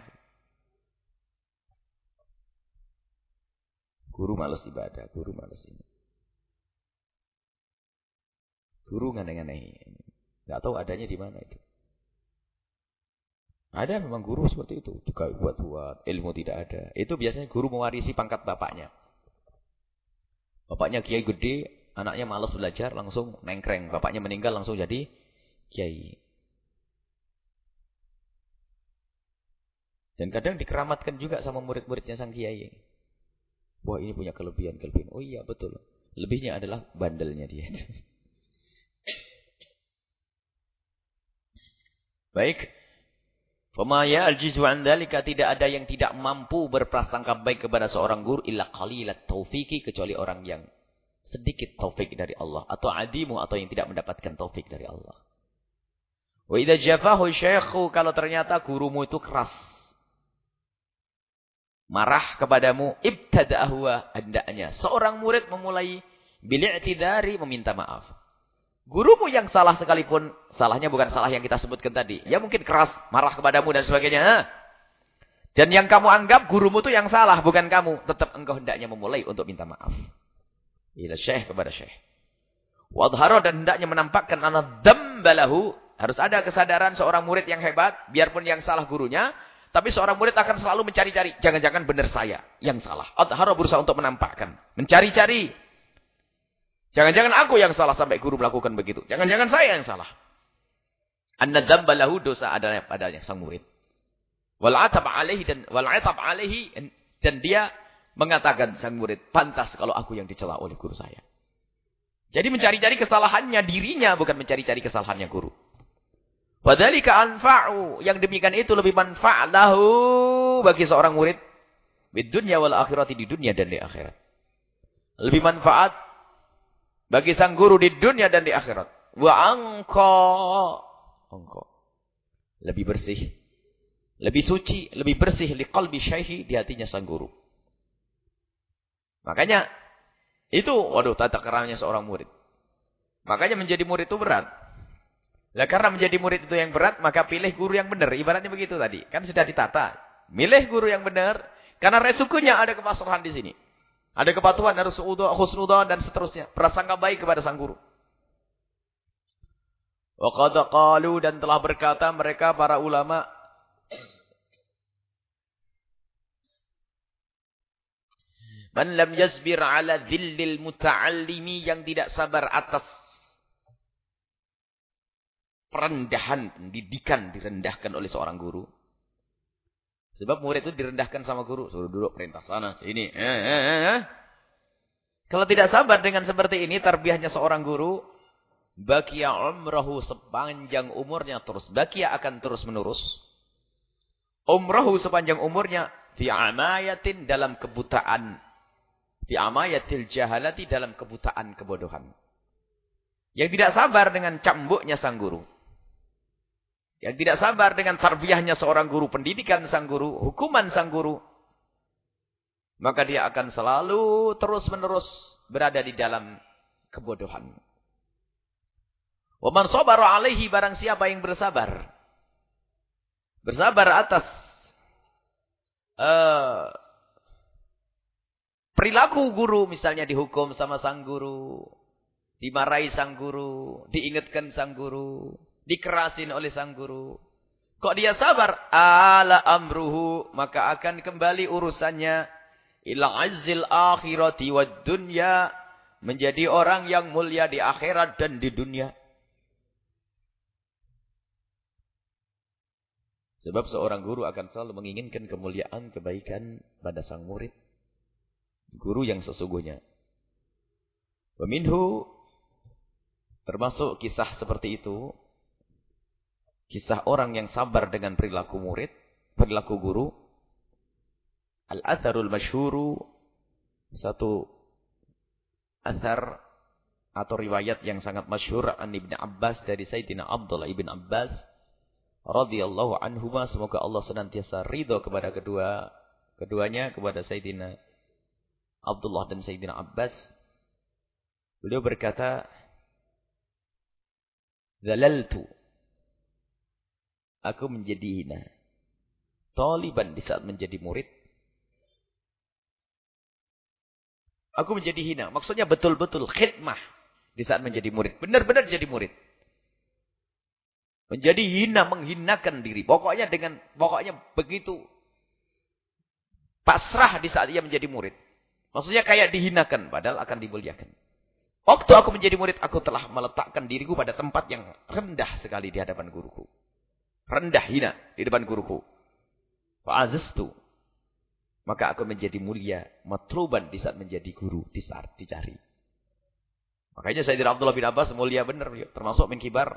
Guru malas ibadah, guru malas ini. Guru aneh-aneh. Nggak tahu adanya di mana itu. Ada memang guru seperti itu. Juga buat-buat. Ilmu tidak ada. Itu biasanya guru mewarisi pangkat bapaknya. Bapaknya kiai gede. Anaknya malas belajar. Langsung nengkreng. Bapaknya meninggal langsung jadi kiai. Dan kadang dikeramatkan juga sama murid-muridnya sang kiai. Wah ini punya kelebihan-kelebihan. Oh iya betul. Lebihnya adalah bandelnya dia. Baik. Pemaya al-jizu andalika tidak ada yang tidak mampu berprasangka baik kepada seorang guru illa qalilat taufiki kecuali orang yang sedikit taufik dari Allah atau adimu atau yang tidak mendapatkan taufik dari Allah. Wa idza jafahu syaikhu kalau ternyata gurumu itu keras marah kepadamu ibtada'hu hendaknya seorang murid memulai bil'tidari meminta maaf. Gurumu yang salah sekalipun, salahnya bukan salah yang kita sebutkan tadi. Ya mungkin keras, marah kepadamu dan sebagainya. Dan yang kamu anggap gurumu itu yang salah, bukan kamu. Tetap engkau hendaknya memulai untuk minta maaf. Ila syekh kepada syekh. Wadhara dan hendaknya menampakkan anak dambalahu. Harus ada kesadaran seorang murid yang hebat, biarpun yang salah gurunya. Tapi seorang murid akan selalu mencari-cari. Jangan-jangan benar saya yang salah. Adhara berusaha untuk menampakkan. Mencari-cari. Jangan-jangan aku yang salah sampai guru melakukan begitu. Jangan-jangan saya yang salah. An-nadzamba lahu dosa adalah padanya sang murid. Wal atab alaihi dan wal atab alaihi dan dia mengatakan sang murid, pantas kalau aku yang dicela oleh guru saya. Jadi mencari-cari kesalahannya dirinya bukan mencari-cari kesalahannya guru. Wadzalika anfa'u, yang demikian itu lebih manfaat lahu bagi seorang murid di dunia wal akhirati di dunia dan di akhirat. Lebih manfaat bagi sang guru di dunia dan di akhirat. Wa angko. Angko. Lebih bersih. Lebih suci. Lebih bersih. Li qalbi syaihi di hatinya sang guru. Makanya. Itu. Waduh tata keramanya seorang murid. Makanya menjadi murid itu berat. Nah, karena menjadi murid itu yang berat. Maka pilih guru yang benar. Ibaratnya begitu tadi. Kan sudah ditata. Milih guru yang benar. Karena resikonya ada kepasrahan di sini. Ada kepatuhan, harus husnudzon dan seterusnya. Prasangka baik kepada sang guru. Wa qad qalu dan telah berkata mereka para ulama Man lam yasbir ala dhillil muta'allimi yang tidak sabar atas perendahan pendidikan direndahkan oleh seorang guru. Sebab murid itu direndahkan sama guru. Suruh duduk perintah sana, sini. Eh, eh, eh, eh. Kalau tidak sabar dengan seperti ini, terbiahnya seorang guru. Bakia umrahu sepanjang umurnya terus. Bakia akan terus menerus. Umrahu sepanjang umurnya. Fi amayatin dalam kebutaan. Fi amayatil jahalati dalam kebutaan kebodohan. Yang tidak sabar dengan cambuknya sang guru. Yang tidak sabar dengan tarbiyahnya seorang guru, pendidikan sang guru, hukuman sang guru. Maka dia akan selalu terus-menerus berada di dalam kebodohan. Waman sabar alaihi barang siapa yang bersabar. Bersabar atas uh, perilaku guru misalnya dihukum sama sang guru, dimarahi sang guru, diingatkan sang guru, dikerasin oleh sang guru. Kok dia sabar? Ala amruhu, maka akan kembali urusannya ila azil akhirati wad dunya, menjadi orang yang mulia di akhirat dan di dunia. Sebab seorang guru akan selalu menginginkan kemuliaan, kebaikan pada sang murid guru yang sesungguhnya. Peminhu termasuk kisah seperti itu. Kisah orang yang sabar dengan perilaku murid, perilaku guru. Al-atharul masyhuru satu athar atau riwayat yang sangat masyhur an Ibnu Abbas dari Sayyidina Abdullah Ibn Abbas radhiyallahu anhuma semoga Allah senantiasa ridho kepada kedua keduanya kepada Sayyidina Abdullah dan Sayyidina Abbas. Beliau berkata, Zalaltu. Aku menjadi hina. Taliban di saat menjadi murid. Aku menjadi hina. Maksudnya betul-betul khidmah di saat menjadi murid. Benar-benar jadi murid. Menjadi hina, menghinakan diri. Pokoknya dengan, pokoknya begitu pasrah di saat ia menjadi murid. Maksudnya kayak dihinakan, padahal akan dimuliakan. Waktu aku menjadi murid, aku telah meletakkan diriku pada tempat yang rendah sekali di hadapan guruku. Rendah, hina di depan guruku. Fa'aziztu. Maka aku menjadi mulia, matruban di saat menjadi guru, di saat dicari. Makanya Sayyidina Abdullah bin Abbas mulia benar. Termasuk min kibar,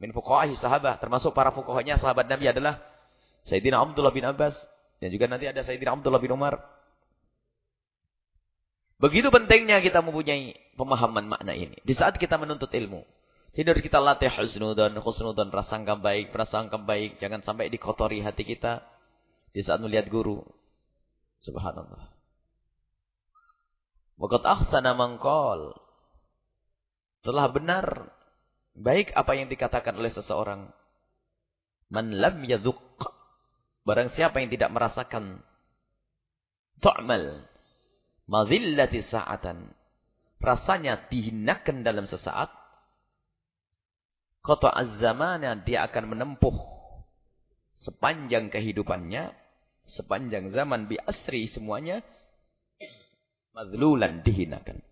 min fuqahi sahabat. Termasuk para fuqahnya sahabat Nabi adalah Sayyidina Abdullah bin Abbas. Dan juga nanti ada Sayyidina Abdullah bin Umar. Begitu pentingnya kita mempunyai pemahaman makna ini. Di saat kita menuntut ilmu. Jadi harus kita latih husnudan, husnudan, prasangka baik, prasangka baik. Jangan sampai dikotori hati kita di saat melihat guru. Subhanallah. Wakat ahsana mangkol. Telah benar. Baik apa yang dikatakan oleh seseorang. Man lam yaduk. Barang siapa yang tidak merasakan. Tu'mal madhillati sa'atan. Rasanya dihinakan dalam sesaat. Kota az-zamana dia akan menempuh sepanjang kehidupannya, sepanjang zaman bi asri semuanya madlulan dihinakan.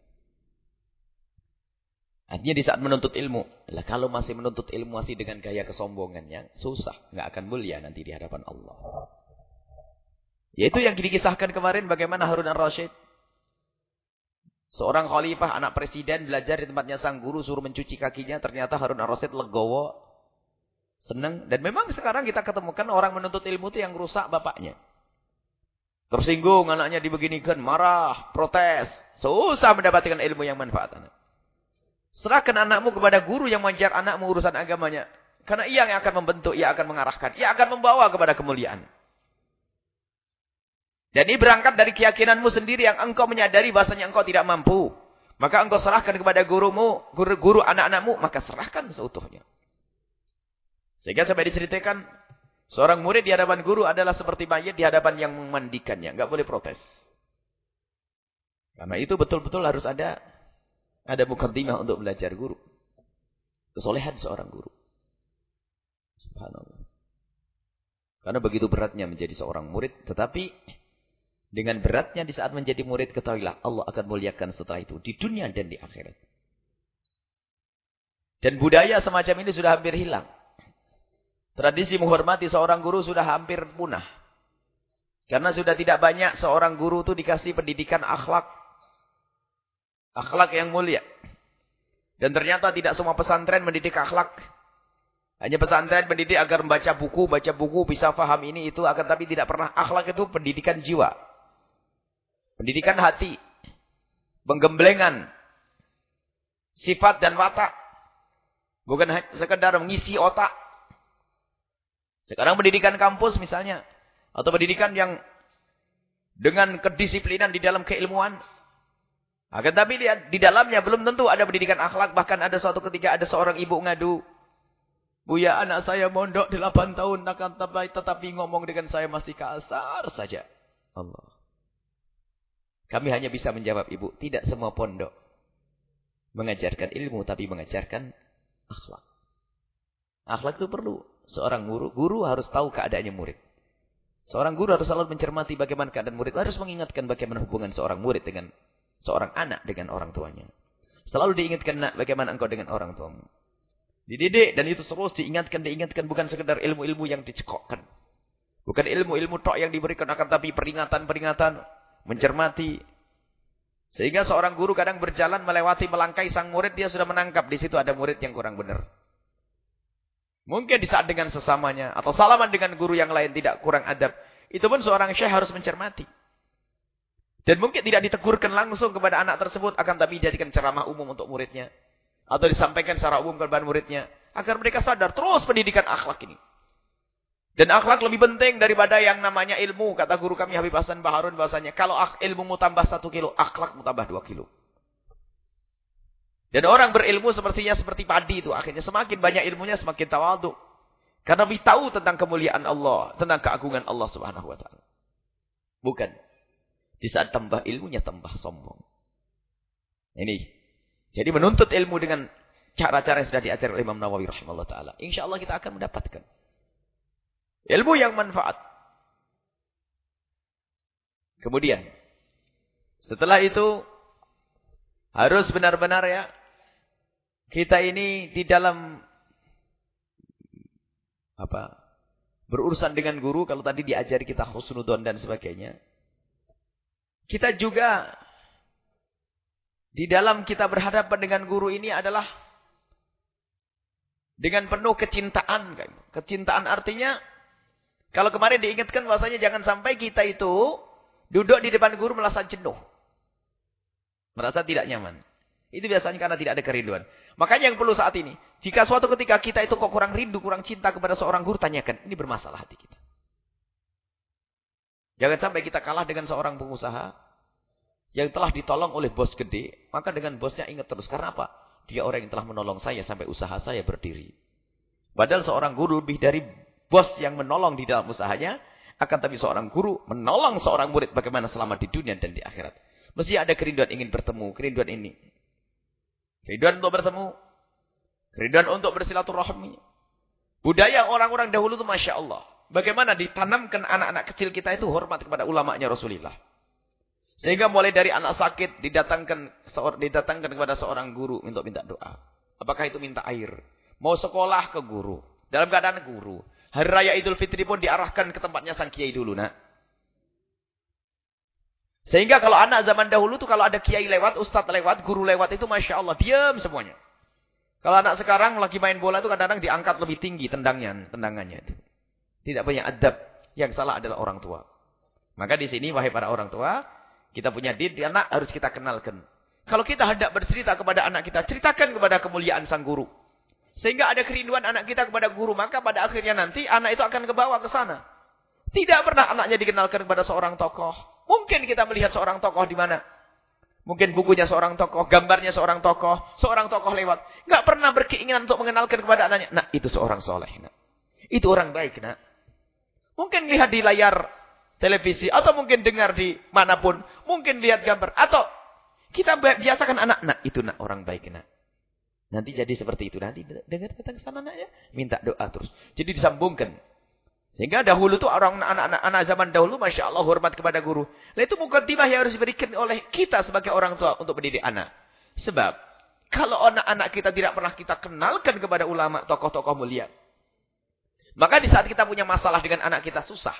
Artinya di saat menuntut ilmu, lah kalau masih menuntut ilmu masih dengan gaya kesombongannya, susah, nggak akan mulia nanti di hadapan Allah. Yaitu yang dikisahkan kemarin bagaimana Harun al-Rasyid Seorang khalifah, anak presiden, belajar di tempatnya sang guru, suruh mencuci kakinya. Ternyata Harun ar-Rasyid legowo, senang. Dan memang sekarang kita ketemukan orang menuntut ilmu itu yang rusak bapaknya. Tersinggung, anaknya dibeginikan, marah, protes. Susah mendapatkan ilmu yang manfaat. Serahkan anakmu kepada guru yang mengajar anakmu urusan agamanya. Karena ia yang akan membentuk, ia akan mengarahkan. Ia akan membawa kepada kemuliaan. Dan ini berangkat dari keyakinanmu sendiri yang engkau menyadari bahasanya engkau tidak mampu. Maka engkau serahkan kepada gurumu, guru-guru anak-anakmu, maka serahkan seutuhnya. Sehingga sampai diceritakan, seorang murid di hadapan guru adalah seperti mayat di hadapan yang memandikannya. Enggak boleh protes. Karena itu betul-betul harus ada ada mukaddimah untuk belajar guru. Kesolehan seorang guru. Subhanallah. Karena begitu beratnya menjadi seorang murid, tetapi dengan beratnya di saat menjadi murid, ketahuilah Allah akan muliakan setelah itu. Di dunia dan di akhirat. Dan budaya semacam ini sudah hampir hilang. Tradisi menghormati seorang guru sudah hampir punah. Karena sudah tidak banyak seorang guru itu dikasih pendidikan akhlak. Akhlak yang mulia. Dan ternyata tidak semua pesantren mendidik akhlak. Hanya pesantren mendidik agar membaca buku, baca buku, bisa paham ini itu. Akan tapi tidak pernah akhlak itu pendidikan jiwa. Pendidikan hati. Penggemblengan. Sifat dan watak. Bukan sekedar mengisi otak. Sekarang pendidikan kampus misalnya. Atau pendidikan yang dengan kedisiplinan di dalam keilmuan. Akan tapi lihat, di dalamnya belum tentu ada pendidikan akhlak. Bahkan ada suatu ketika ada seorang ibu ngadu. Buya anak saya mondok 8 tahun. Tetapi ngomong dengan saya masih kasar saja. Allah. Kami hanya bisa menjawab ibu, tidak semua pondok mengajarkan ilmu, tapi mengajarkan akhlak. Akhlak itu perlu. Seorang guru, guru harus tahu keadaannya murid. Seorang guru harus selalu mencermati bagaimana keadaan murid. Harus mengingatkan bagaimana hubungan seorang murid dengan seorang anak dengan orang tuanya. Selalu diingatkan nak bagaimana engkau dengan orang tuamu. Dididik dan itu terus diingatkan, diingatkan bukan sekedar ilmu-ilmu yang dicekokkan. Bukan ilmu-ilmu tok yang diberikan akan tapi peringatan-peringatan mencermati. Sehingga seorang guru kadang berjalan melewati melangkai sang murid, dia sudah menangkap di situ ada murid yang kurang benar. Mungkin di saat dengan sesamanya atau salaman dengan guru yang lain tidak kurang adab. Itu pun seorang syekh harus mencermati. Dan mungkin tidak ditegurkan langsung kepada anak tersebut akan tapi dijadikan ceramah umum untuk muridnya atau disampaikan secara umum kepada muridnya agar mereka sadar terus pendidikan akhlak ini. Dan akhlak lebih penting daripada yang namanya ilmu. Kata guru kami Habib Hasan Baharun bahasanya. Kalau ilmu mu tambah satu kilo, akhlak tambah dua kilo. Dan orang berilmu sepertinya seperti padi itu. Akhirnya semakin banyak ilmunya semakin tawadu. Karena lebih tahu tentang kemuliaan Allah. Tentang keagungan Allah subhanahu wa ta'ala. Bukan. Di saat tambah ilmunya tambah sombong. Ini. Jadi menuntut ilmu dengan cara-cara yang sudah diajar oleh Imam Nawawi rahimahullah ta'ala. Insya Allah kita akan mendapatkan. Ilmu yang manfaat. Kemudian, setelah itu, harus benar-benar ya, kita ini di dalam, apa, berurusan dengan guru, kalau tadi diajari kita khusnudon dan sebagainya. Kita juga, di dalam kita berhadapan dengan guru ini adalah, dengan penuh kecintaan. Kecintaan artinya, kalau kemarin diingatkan bahwasanya jangan sampai kita itu duduk di depan guru merasa jenuh. Merasa tidak nyaman. Itu biasanya karena tidak ada kerinduan. Makanya yang perlu saat ini. Jika suatu ketika kita itu kok kurang rindu, kurang cinta kepada seorang guru, tanyakan. Ini bermasalah hati kita. Jangan sampai kita kalah dengan seorang pengusaha. Yang telah ditolong oleh bos gede. Maka dengan bosnya ingat terus. Karena apa? Dia orang yang telah menolong saya sampai usaha saya berdiri. Padahal seorang guru lebih dari bos yang menolong di dalam usahanya, akan tapi seorang guru menolong seorang murid bagaimana selamat di dunia dan di akhirat. Mesti ada kerinduan ingin bertemu, kerinduan ini. Kerinduan untuk bertemu, kerinduan untuk bersilaturahmi. Budaya orang-orang dahulu itu Masya Allah. Bagaimana ditanamkan anak-anak kecil kita itu hormat kepada ulamanya Rasulullah. Sehingga mulai dari anak sakit didatangkan didatangkan kepada seorang guru untuk minta doa. Apakah itu minta air? Mau sekolah ke guru. Dalam keadaan guru. Hari Raya Idul Fitri pun diarahkan ke tempatnya sang kiai dulu, nak. Sehingga kalau anak zaman dahulu tuh kalau ada kiai lewat, ustadz lewat, guru lewat itu Masya Allah, diam semuanya. Kalau anak sekarang lagi main bola itu kadang-kadang diangkat lebih tinggi tendangnya, tendangannya itu. Tidak punya adab. Yang salah adalah orang tua. Maka di sini, wahai para orang tua, kita punya diri, anak harus kita kenalkan. Kalau kita hendak bercerita kepada anak kita, ceritakan kepada kemuliaan sang guru. Sehingga ada kerinduan anak kita kepada guru. Maka pada akhirnya nanti anak itu akan kebawa ke sana. Tidak pernah anaknya dikenalkan kepada seorang tokoh. Mungkin kita melihat seorang tokoh di mana. Mungkin bukunya seorang tokoh, gambarnya seorang tokoh, seorang tokoh lewat. Nggak pernah berkeinginan untuk mengenalkan kepada anaknya. Nah, itu seorang soleh. Nah. Itu orang baik. Nah. Mungkin lihat di layar televisi. Atau mungkin dengar di mana pun. Mungkin lihat gambar. Atau kita biasakan anak. Nah, itu nak orang baik. Nah. Nanti jadi seperti itu. Nanti dengar ke sana anaknya. Minta doa terus. Jadi disambungkan. Sehingga dahulu tuh orang anak-anak anak zaman dahulu Masya Allah hormat kepada guru. Nah itu bukan timah yang harus diberikan oleh kita sebagai orang tua untuk mendidik anak. Sebab kalau anak-anak kita tidak pernah kita kenalkan kepada ulama, tokoh-tokoh mulia. Maka di saat kita punya masalah dengan anak kita susah.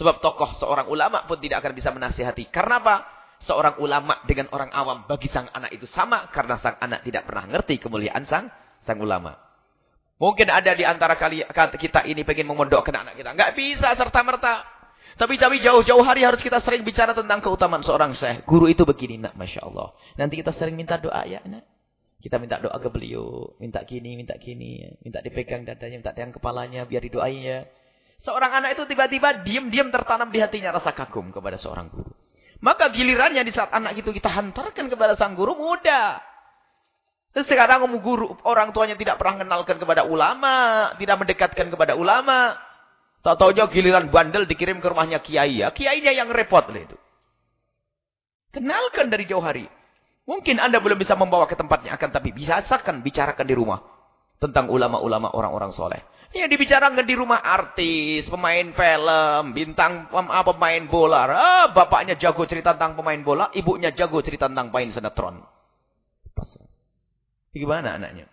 Sebab tokoh seorang ulama pun tidak akan bisa menasihati. Karena apa? Seorang ulama dengan orang awam bagi sang anak itu sama karena sang anak tidak pernah ngerti kemuliaan sang sang ulama. Mungkin ada di antara kali kita ini pengen memondokkan anak kita. Enggak bisa serta-merta. Tapi tapi jauh-jauh hari harus kita sering bicara tentang keutamaan seorang syekh. Guru itu begini nak, Masya Allah. Nanti kita sering minta doa ya nak. Kita minta doa ke beliau. Minta gini, minta gini. Minta dipegang dadanya, minta tiang kepalanya biar didoain ya. Seorang anak itu tiba-tiba diam-diam tertanam di hatinya rasa kagum kepada seorang guru. Maka gilirannya di saat anak itu kita hantarkan kepada sang guru muda. Dan sekarang guru orang tuanya tidak pernah mengenalkan kepada ulama, tidak mendekatkan kepada ulama. Tak juga giliran bandel dikirim ke rumahnya kiai ya. Kiainya yang repot lah itu. Kenalkan dari jauh hari. Mungkin anda belum bisa membawa ke tempatnya akan tapi biasakan bicarakan di rumah. Tentang ulama-ulama orang-orang soleh. Ya dibicarakan di rumah artis, pemain film, bintang ah, pemain bola. Ah, bapaknya jago cerita tentang pemain bola, ibunya jago cerita tentang pemain sinetron. Gimana anaknya?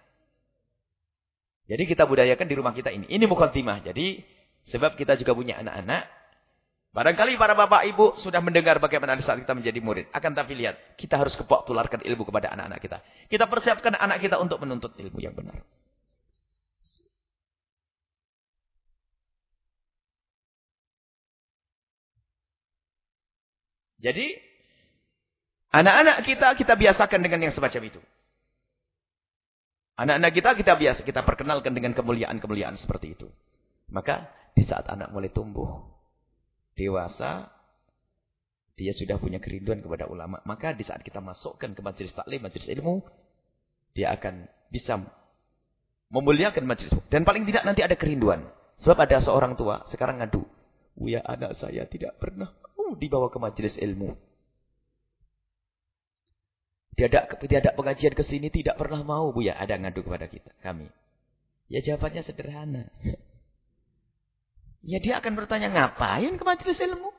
Jadi kita budayakan di rumah kita ini. Ini timah. Jadi Sebab kita juga punya anak-anak. Barangkali para bapak ibu sudah mendengar bagaimana saat kita menjadi murid. Akan tapi lihat, kita harus kepok tularkan ilmu kepada anak-anak kita. Kita persiapkan anak kita untuk menuntut ilmu yang benar. Jadi, anak-anak kita, kita biasakan dengan yang semacam itu. Anak-anak kita, kita biasa, kita perkenalkan dengan kemuliaan-kemuliaan seperti itu. Maka di saat anak mulai tumbuh, dewasa, dia sudah punya kerinduan kepada ulama. Maka di saat kita masukkan ke majelis taklim, majelis ilmu, dia akan bisa memuliakan majelis. Dan paling tidak nanti ada kerinduan. Sebab ada seorang tua sekarang ngadu. Buya anak saya tidak pernah dibawa ke majelis ilmu. Tiada, tiada pengajian ke sini tidak pernah mau Buya ada ngadu kepada kita, kami. Ya jawabannya sederhana. Ya dia akan bertanya, ngapain ke majelis ilmu?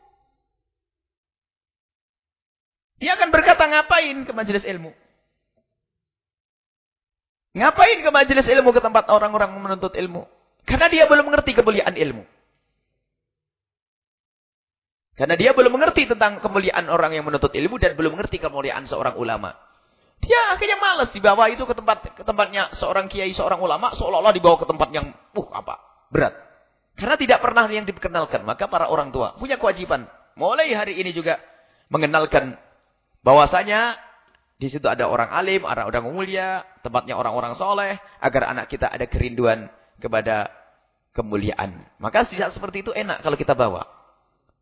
Dia akan berkata, ngapain ke majelis ilmu? Ngapain ke majelis ilmu ke tempat orang-orang menuntut ilmu? Karena dia belum mengerti kemuliaan ilmu. Karena dia belum mengerti tentang kemuliaan orang yang menuntut ilmu dan belum mengerti kemuliaan seorang ulama. Dia akhirnya malas dibawa itu ke tempat ke tempatnya seorang kiai, seorang ulama, seolah-olah dibawa ke tempat yang uh apa? Berat. Karena tidak pernah yang dikenalkan. Maka para orang tua punya kewajiban. Mulai hari ini juga mengenalkan bahwasanya di situ ada orang alim, ada orang mulia, tempatnya orang-orang soleh. Agar anak kita ada kerinduan kepada kemuliaan. Maka sejak seperti itu enak kalau kita bawa.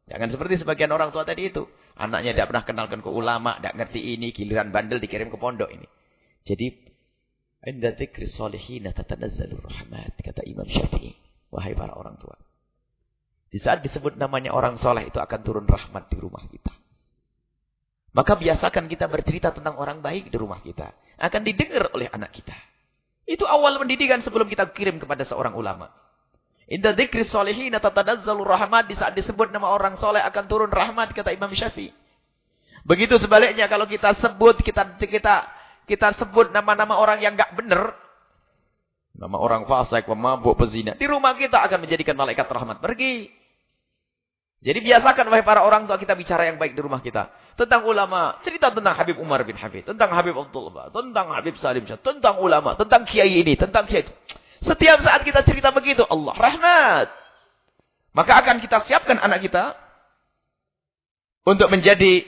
Jangan seperti sebagian orang tua tadi itu. Anaknya tidak pernah kenalkan ke ulama, tidak ngerti ini, giliran bandel dikirim ke pondok ini. Jadi, Inda dzikri solihina tatanazzalur rahmat, kata Imam Syafi'i. Wahai para orang tua. Di saat disebut namanya orang soleh itu akan turun rahmat di rumah kita. Maka biasakan kita bercerita tentang orang baik di rumah kita. Akan didengar oleh anak kita. Itu awal pendidikan sebelum kita kirim kepada seorang ulama. Inda dzikri solihina tatanazzalu rahmat. Di saat disebut nama orang soleh akan turun rahmat, kata Imam Syafi'i. Begitu sebaliknya kalau kita sebut, kita kita kita sebut nama-nama orang yang enggak benar, Nama orang fasik, pemabuk, pezina. Di rumah kita akan menjadikan malaikat rahmat pergi. Jadi biasakan wahai para orang tua kita bicara yang baik di rumah kita. Tentang ulama. Cerita tentang Habib Umar bin Hafid. Tentang Habib Abdullah. Tentang Habib Salim. Tentang ulama. Tentang kiai ini. Tentang kiai itu. Setiap saat kita cerita begitu. Allah rahmat. Maka akan kita siapkan anak kita. Untuk menjadi.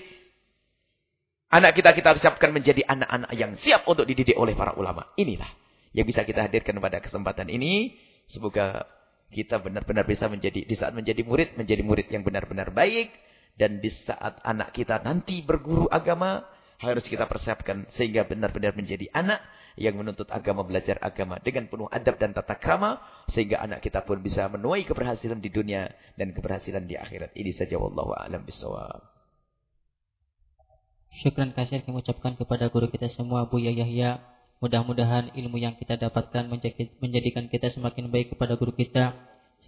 Anak kita kita siapkan menjadi anak-anak yang siap untuk dididik oleh para ulama. Inilah yang bisa kita hadirkan pada kesempatan ini. Semoga kita benar-benar bisa menjadi, di saat menjadi murid, menjadi murid yang benar-benar baik. Dan di saat anak kita nanti berguru agama, harus kita persiapkan sehingga benar-benar menjadi anak yang menuntut agama, belajar agama dengan penuh adab dan tata krama. Sehingga anak kita pun bisa menuai keberhasilan di dunia dan keberhasilan di akhirat. Ini saja Wallahu a'lam bisawab. Syukran kasih kami ucapkan kepada guru kita semua Buya Yahya Mudah-mudahan ilmu yang kita dapatkan menjadikan kita semakin baik kepada guru kita,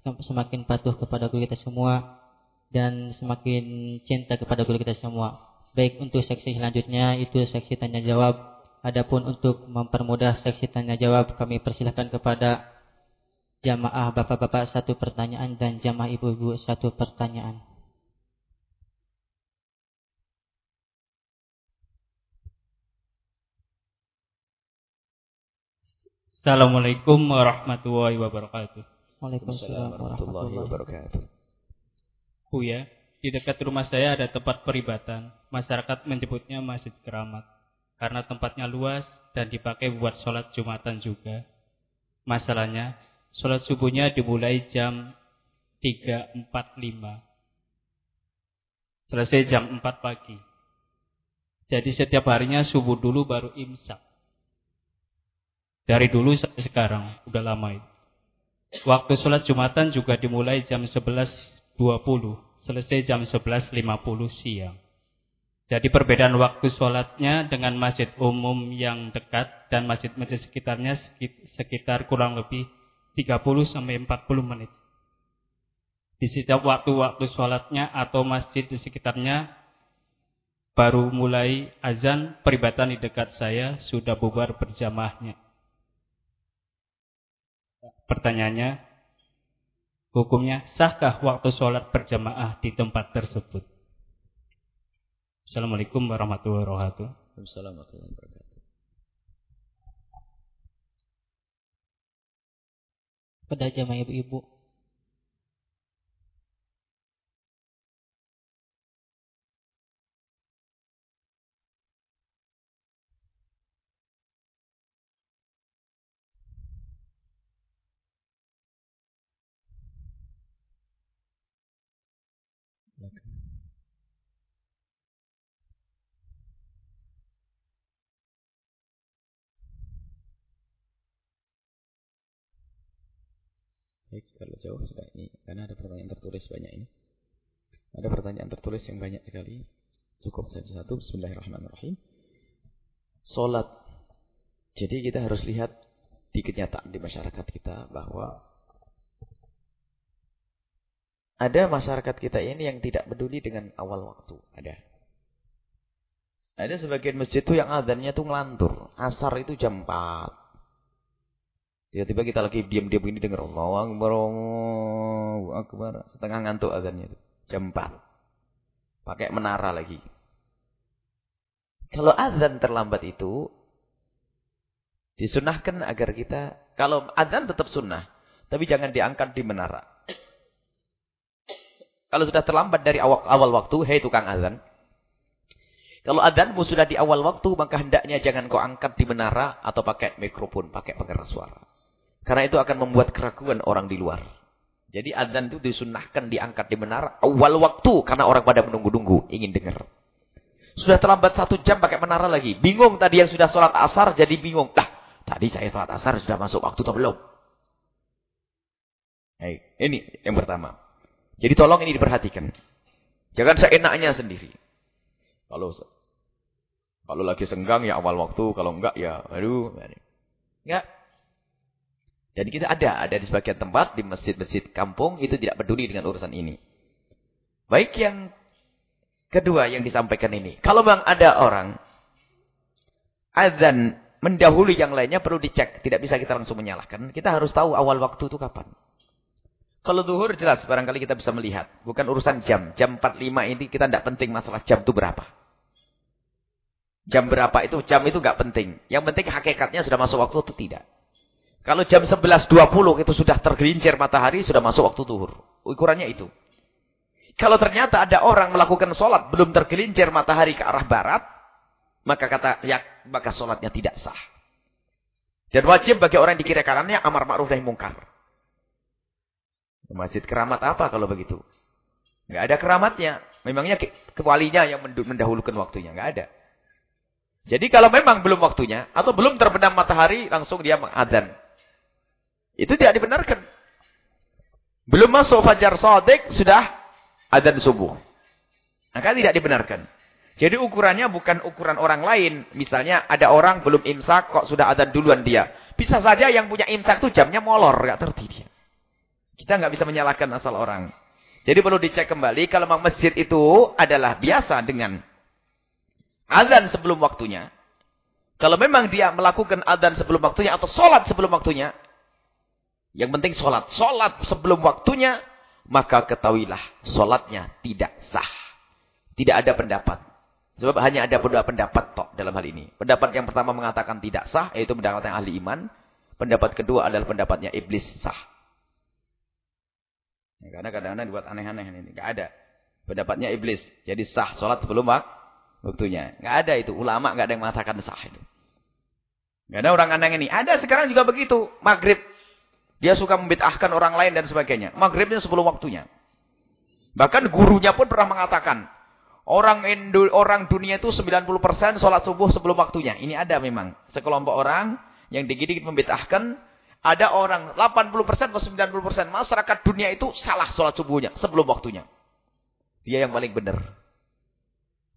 semakin patuh kepada guru kita semua, dan semakin cinta kepada guru kita semua. Baik untuk seksi selanjutnya itu seksi tanya jawab. Adapun untuk mempermudah seksi tanya jawab, kami persilahkan kepada jamaah bapak-bapak satu pertanyaan dan jamaah ibu-ibu satu pertanyaan. Assalamualaikum warahmatullahi wabarakatuh. Waalaikumsalam warahmatullahi wabarakatuh. ya, di dekat rumah saya ada tempat peribatan. Masyarakat menyebutnya Masjid Keramat. Karena tempatnya luas dan dipakai buat sholat Jumatan juga. Masalahnya, sholat subuhnya dimulai jam 3.45. Selesai jam 4 pagi. Jadi setiap harinya subuh dulu baru imsak. Dari dulu sampai sekarang, udah lama itu. Waktu sholat Jumatan juga dimulai jam 11.20, selesai jam 11.50 siang. Jadi perbedaan waktu sholatnya dengan masjid umum yang dekat dan masjid-masjid sekitarnya sekitar kurang lebih 30 sampai 40 menit. Di setiap waktu-waktu sholatnya atau masjid di sekitarnya baru mulai azan peribatan di dekat saya sudah bubar berjamaahnya. Pertanyaannya, hukumnya sahkah waktu sholat berjamaah di tempat tersebut? Assalamualaikum warahmatullahi wabarakatuh. Waalaikumsalam warahmatullahi wabarakatuh. Pada jamaah ibu-ibu. Baik, kalau jauh sudah ini karena ada pertanyaan tertulis banyak ini. Ada pertanyaan tertulis yang banyak sekali. Cukup saja satu. Bismillahirrahmanirrahim. Solat. Jadi kita harus lihat di kenyataan di masyarakat kita bahwa ada masyarakat kita ini yang tidak peduli dengan awal waktu. Ada. Ada sebagian masjid itu yang adanya tuh ngelantur. Asar itu jam 4. Tiba-tiba kita lagi diam-diam ini dengar Allah Akbar, Allah Akbar. Setengah ngantuk azannya itu. Jam 4. Pakai menara lagi. Kalau azan terlambat itu, disunahkan agar kita, kalau azan tetap sunnah, tapi jangan diangkat di menara. Kalau sudah terlambat dari awal, awal waktu, hei tukang azan. Kalau azanmu sudah di awal waktu, maka hendaknya jangan kau angkat di menara atau pakai mikrofon, pakai pengeras suara. Karena itu akan membuat keraguan orang di luar. Jadi adzan itu disunahkan diangkat di menara awal waktu. Karena orang pada menunggu-nunggu, ingin dengar. Sudah terlambat satu jam pakai menara lagi. Bingung tadi yang sudah sholat asar jadi bingung. Nah, tadi saya sholat asar sudah masuk waktu atau belum? Hey, ini yang pertama. Jadi tolong ini diperhatikan. Jangan seenaknya sendiri. Kalau kalau lagi senggang ya awal waktu, kalau enggak ya aduh. Enggak. Jadi kita ada, ada di sebagian tempat, di masjid-masjid kampung, itu tidak peduli dengan urusan ini. Baik yang kedua yang disampaikan ini. Kalau memang ada orang, azan mendahului yang lainnya perlu dicek. Tidak bisa kita langsung menyalahkan. Kita harus tahu awal waktu itu kapan. Kalau duhur jelas, barangkali kita bisa melihat. Bukan urusan jam. Jam 45 ini kita tidak penting masalah jam itu berapa. Jam berapa itu, jam itu nggak penting. Yang penting hakikatnya sudah masuk waktu atau tidak. Kalau jam 11.20 itu sudah tergelincir matahari, sudah masuk waktu tuhur. Ukurannya itu. Kalau ternyata ada orang melakukan sholat, belum tergelincir matahari ke arah barat, maka kata ya maka sholatnya tidak sah. Dan wajib bagi orang yang dikira kanannya amar ma'ruf nahi mungkar. Masjid keramat apa kalau begitu? Enggak ada keramatnya. Memangnya kewalinya yang mendahulukan waktunya. Enggak ada. Jadi kalau memang belum waktunya, atau belum terbenam matahari, langsung dia mengadhan. Itu tidak dibenarkan. Belum masuk fajar sodik, sudah adzan subuh. Maka tidak dibenarkan. Jadi ukurannya bukan ukuran orang lain. Misalnya ada orang belum imsak, kok sudah adzan duluan dia. Bisa saja yang punya imsak itu jamnya molor, nggak terti. Kita nggak bisa menyalahkan asal orang. Jadi perlu dicek kembali, kalau memang masjid itu adalah biasa dengan adzan sebelum waktunya. Kalau memang dia melakukan adzan sebelum waktunya atau sholat sebelum waktunya, yang penting sholat. Sholat sebelum waktunya, maka ketahuilah sholatnya tidak sah. Tidak ada pendapat. Sebab hanya ada dua pendapat tok dalam hal ini. Pendapat yang pertama mengatakan tidak sah, yaitu pendapat yang ahli iman. Pendapat kedua adalah pendapatnya iblis sah. Ya, karena kadang-kadang dibuat aneh-aneh ini. Tidak ada. Pendapatnya iblis. Jadi sah sholat sebelum waktunya. Tidak ada itu. Ulama tidak ada yang mengatakan sah itu. Tidak ada orang aneh ini. Ada sekarang juga begitu. Maghrib dia suka membid'ahkan orang lain dan sebagainya. Maghribnya sebelum waktunya. Bahkan gurunya pun pernah mengatakan, orang Indo, orang dunia itu 90% sholat subuh sebelum waktunya. Ini ada memang. Sekelompok orang yang dikit-dikit membid'ahkan, Ada orang 80% atau 90% masyarakat dunia itu salah sholat subuhnya sebelum waktunya. Dia yang paling benar.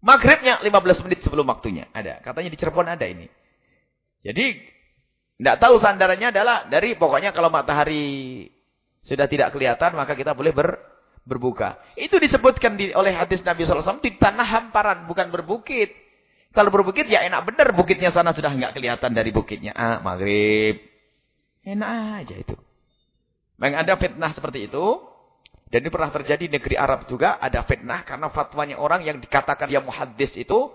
Maghribnya 15 menit sebelum waktunya. Ada. Katanya di Cirebon ada ini. Jadi, tidak tahu sandarannya adalah dari pokoknya kalau matahari sudah tidak kelihatan, maka kita boleh ber, berbuka. Itu disebutkan di, oleh hadis Nabi SAW di tanah hamparan, bukan berbukit. Kalau berbukit ya enak benar bukitnya sana sudah nggak kelihatan dari bukitnya. Ah, maghrib. Enak aja itu. Memang ada fitnah seperti itu. Dan ini pernah terjadi di negeri Arab juga. Ada fitnah karena fatwanya orang yang dikatakan dia muhaddis itu.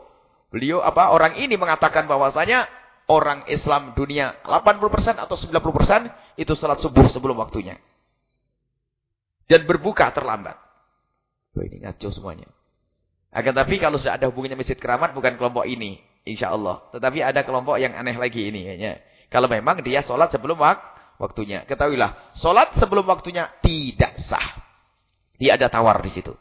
Beliau apa orang ini mengatakan bahwasanya orang Islam dunia 80% atau 90% itu salat subuh sebelum waktunya. Dan berbuka terlambat. Oh, ini ngaco semuanya. Akan tapi kalau sudah ada hubungannya masjid keramat bukan kelompok ini. Insya Allah. Tetapi ada kelompok yang aneh lagi ini kayaknya. Kalau memang dia sholat sebelum wak waktunya. Ketahuilah, sholat sebelum waktunya tidak sah. Dia ada tawar di situ.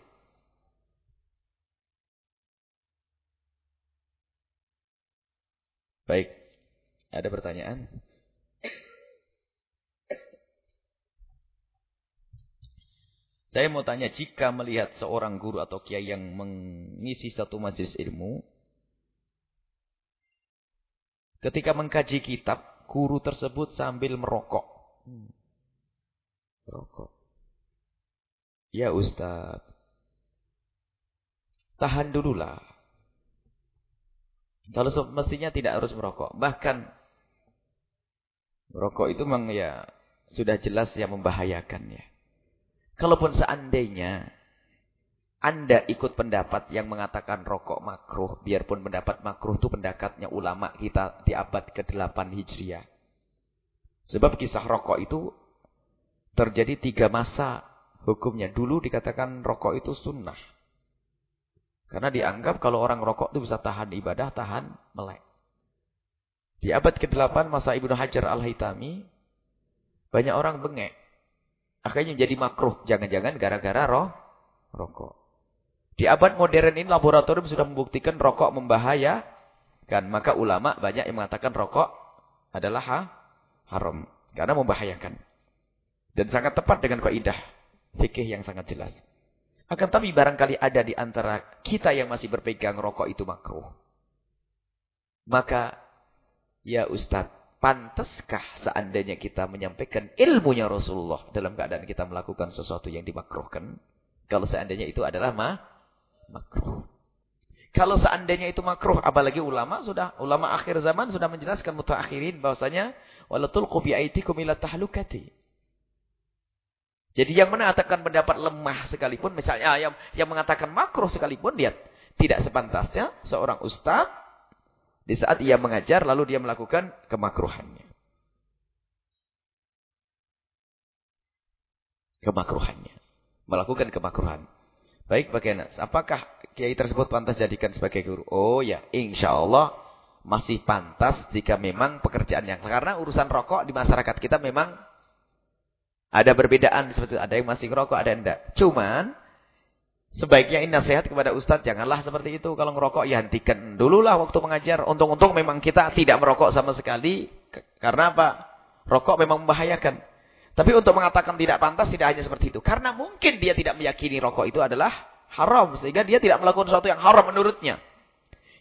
Baik. Ada pertanyaan? Saya mau tanya, jika melihat seorang guru atau kiai yang mengisi satu majelis ilmu, ketika mengkaji kitab, guru tersebut sambil merokok. Hmm. Merokok. Ya Ustaz. Tahan dululah. Kalau mestinya tidak harus merokok. Bahkan merokok itu memang ya sudah jelas yang membahayakan ya. Kalaupun seandainya anda ikut pendapat yang mengatakan rokok makruh. Biarpun pendapat makruh itu pendekatnya ulama kita di abad ke-8 Hijriah. Sebab kisah rokok itu terjadi tiga masa hukumnya. Dulu dikatakan rokok itu sunnah. Karena dianggap kalau orang rokok itu bisa tahan ibadah, tahan melek. Di abad ke-8 masa Ibnu Hajar Al-Haytami, banyak orang bengek. Akhirnya menjadi makruh. Jangan-jangan gara-gara roh, rokok. Di abad modern ini laboratorium sudah membuktikan rokok membahayakan. Maka ulama banyak yang mengatakan rokok adalah ha haram. Karena membahayakan. Dan sangat tepat dengan kaidah fikih yang sangat jelas. Akan tapi barangkali ada di antara kita yang masih berpegang rokok itu makruh. Maka, ya Ustadz, pantaskah seandainya kita menyampaikan ilmunya Rasulullah dalam keadaan kita melakukan sesuatu yang dimakruhkan? Kalau seandainya itu adalah ma makruh. Kalau seandainya itu makruh, apalagi ulama sudah ulama akhir zaman sudah menjelaskan mutaakhirin bahwasanya walatul qubi aitikum ila tahlukati. Jadi yang mengatakan pendapat lemah sekalipun, misalnya yang yang mengatakan makruh sekalipun, dia tidak sepantasnya seorang ustaz di saat ia mengajar lalu dia melakukan kemakruhannya. Kemakruhannya. Melakukan kemakruhan. Baik bagaimana? Apakah kiai tersebut pantas jadikan sebagai guru? Oh ya, insya Allah masih pantas jika memang pekerjaan yang karena urusan rokok di masyarakat kita memang ada perbedaan seperti ada yang masih ngerokok, ada yang tidak. Cuman sebaiknya ini nasihat kepada ustadz janganlah seperti itu kalau ngerokok ya hentikan dululah waktu mengajar. Untung-untung memang kita tidak merokok sama sekali karena apa? Rokok memang membahayakan. Tapi untuk mengatakan tidak pantas tidak hanya seperti itu. Karena mungkin dia tidak meyakini rokok itu adalah haram. Sehingga dia tidak melakukan sesuatu yang haram menurutnya.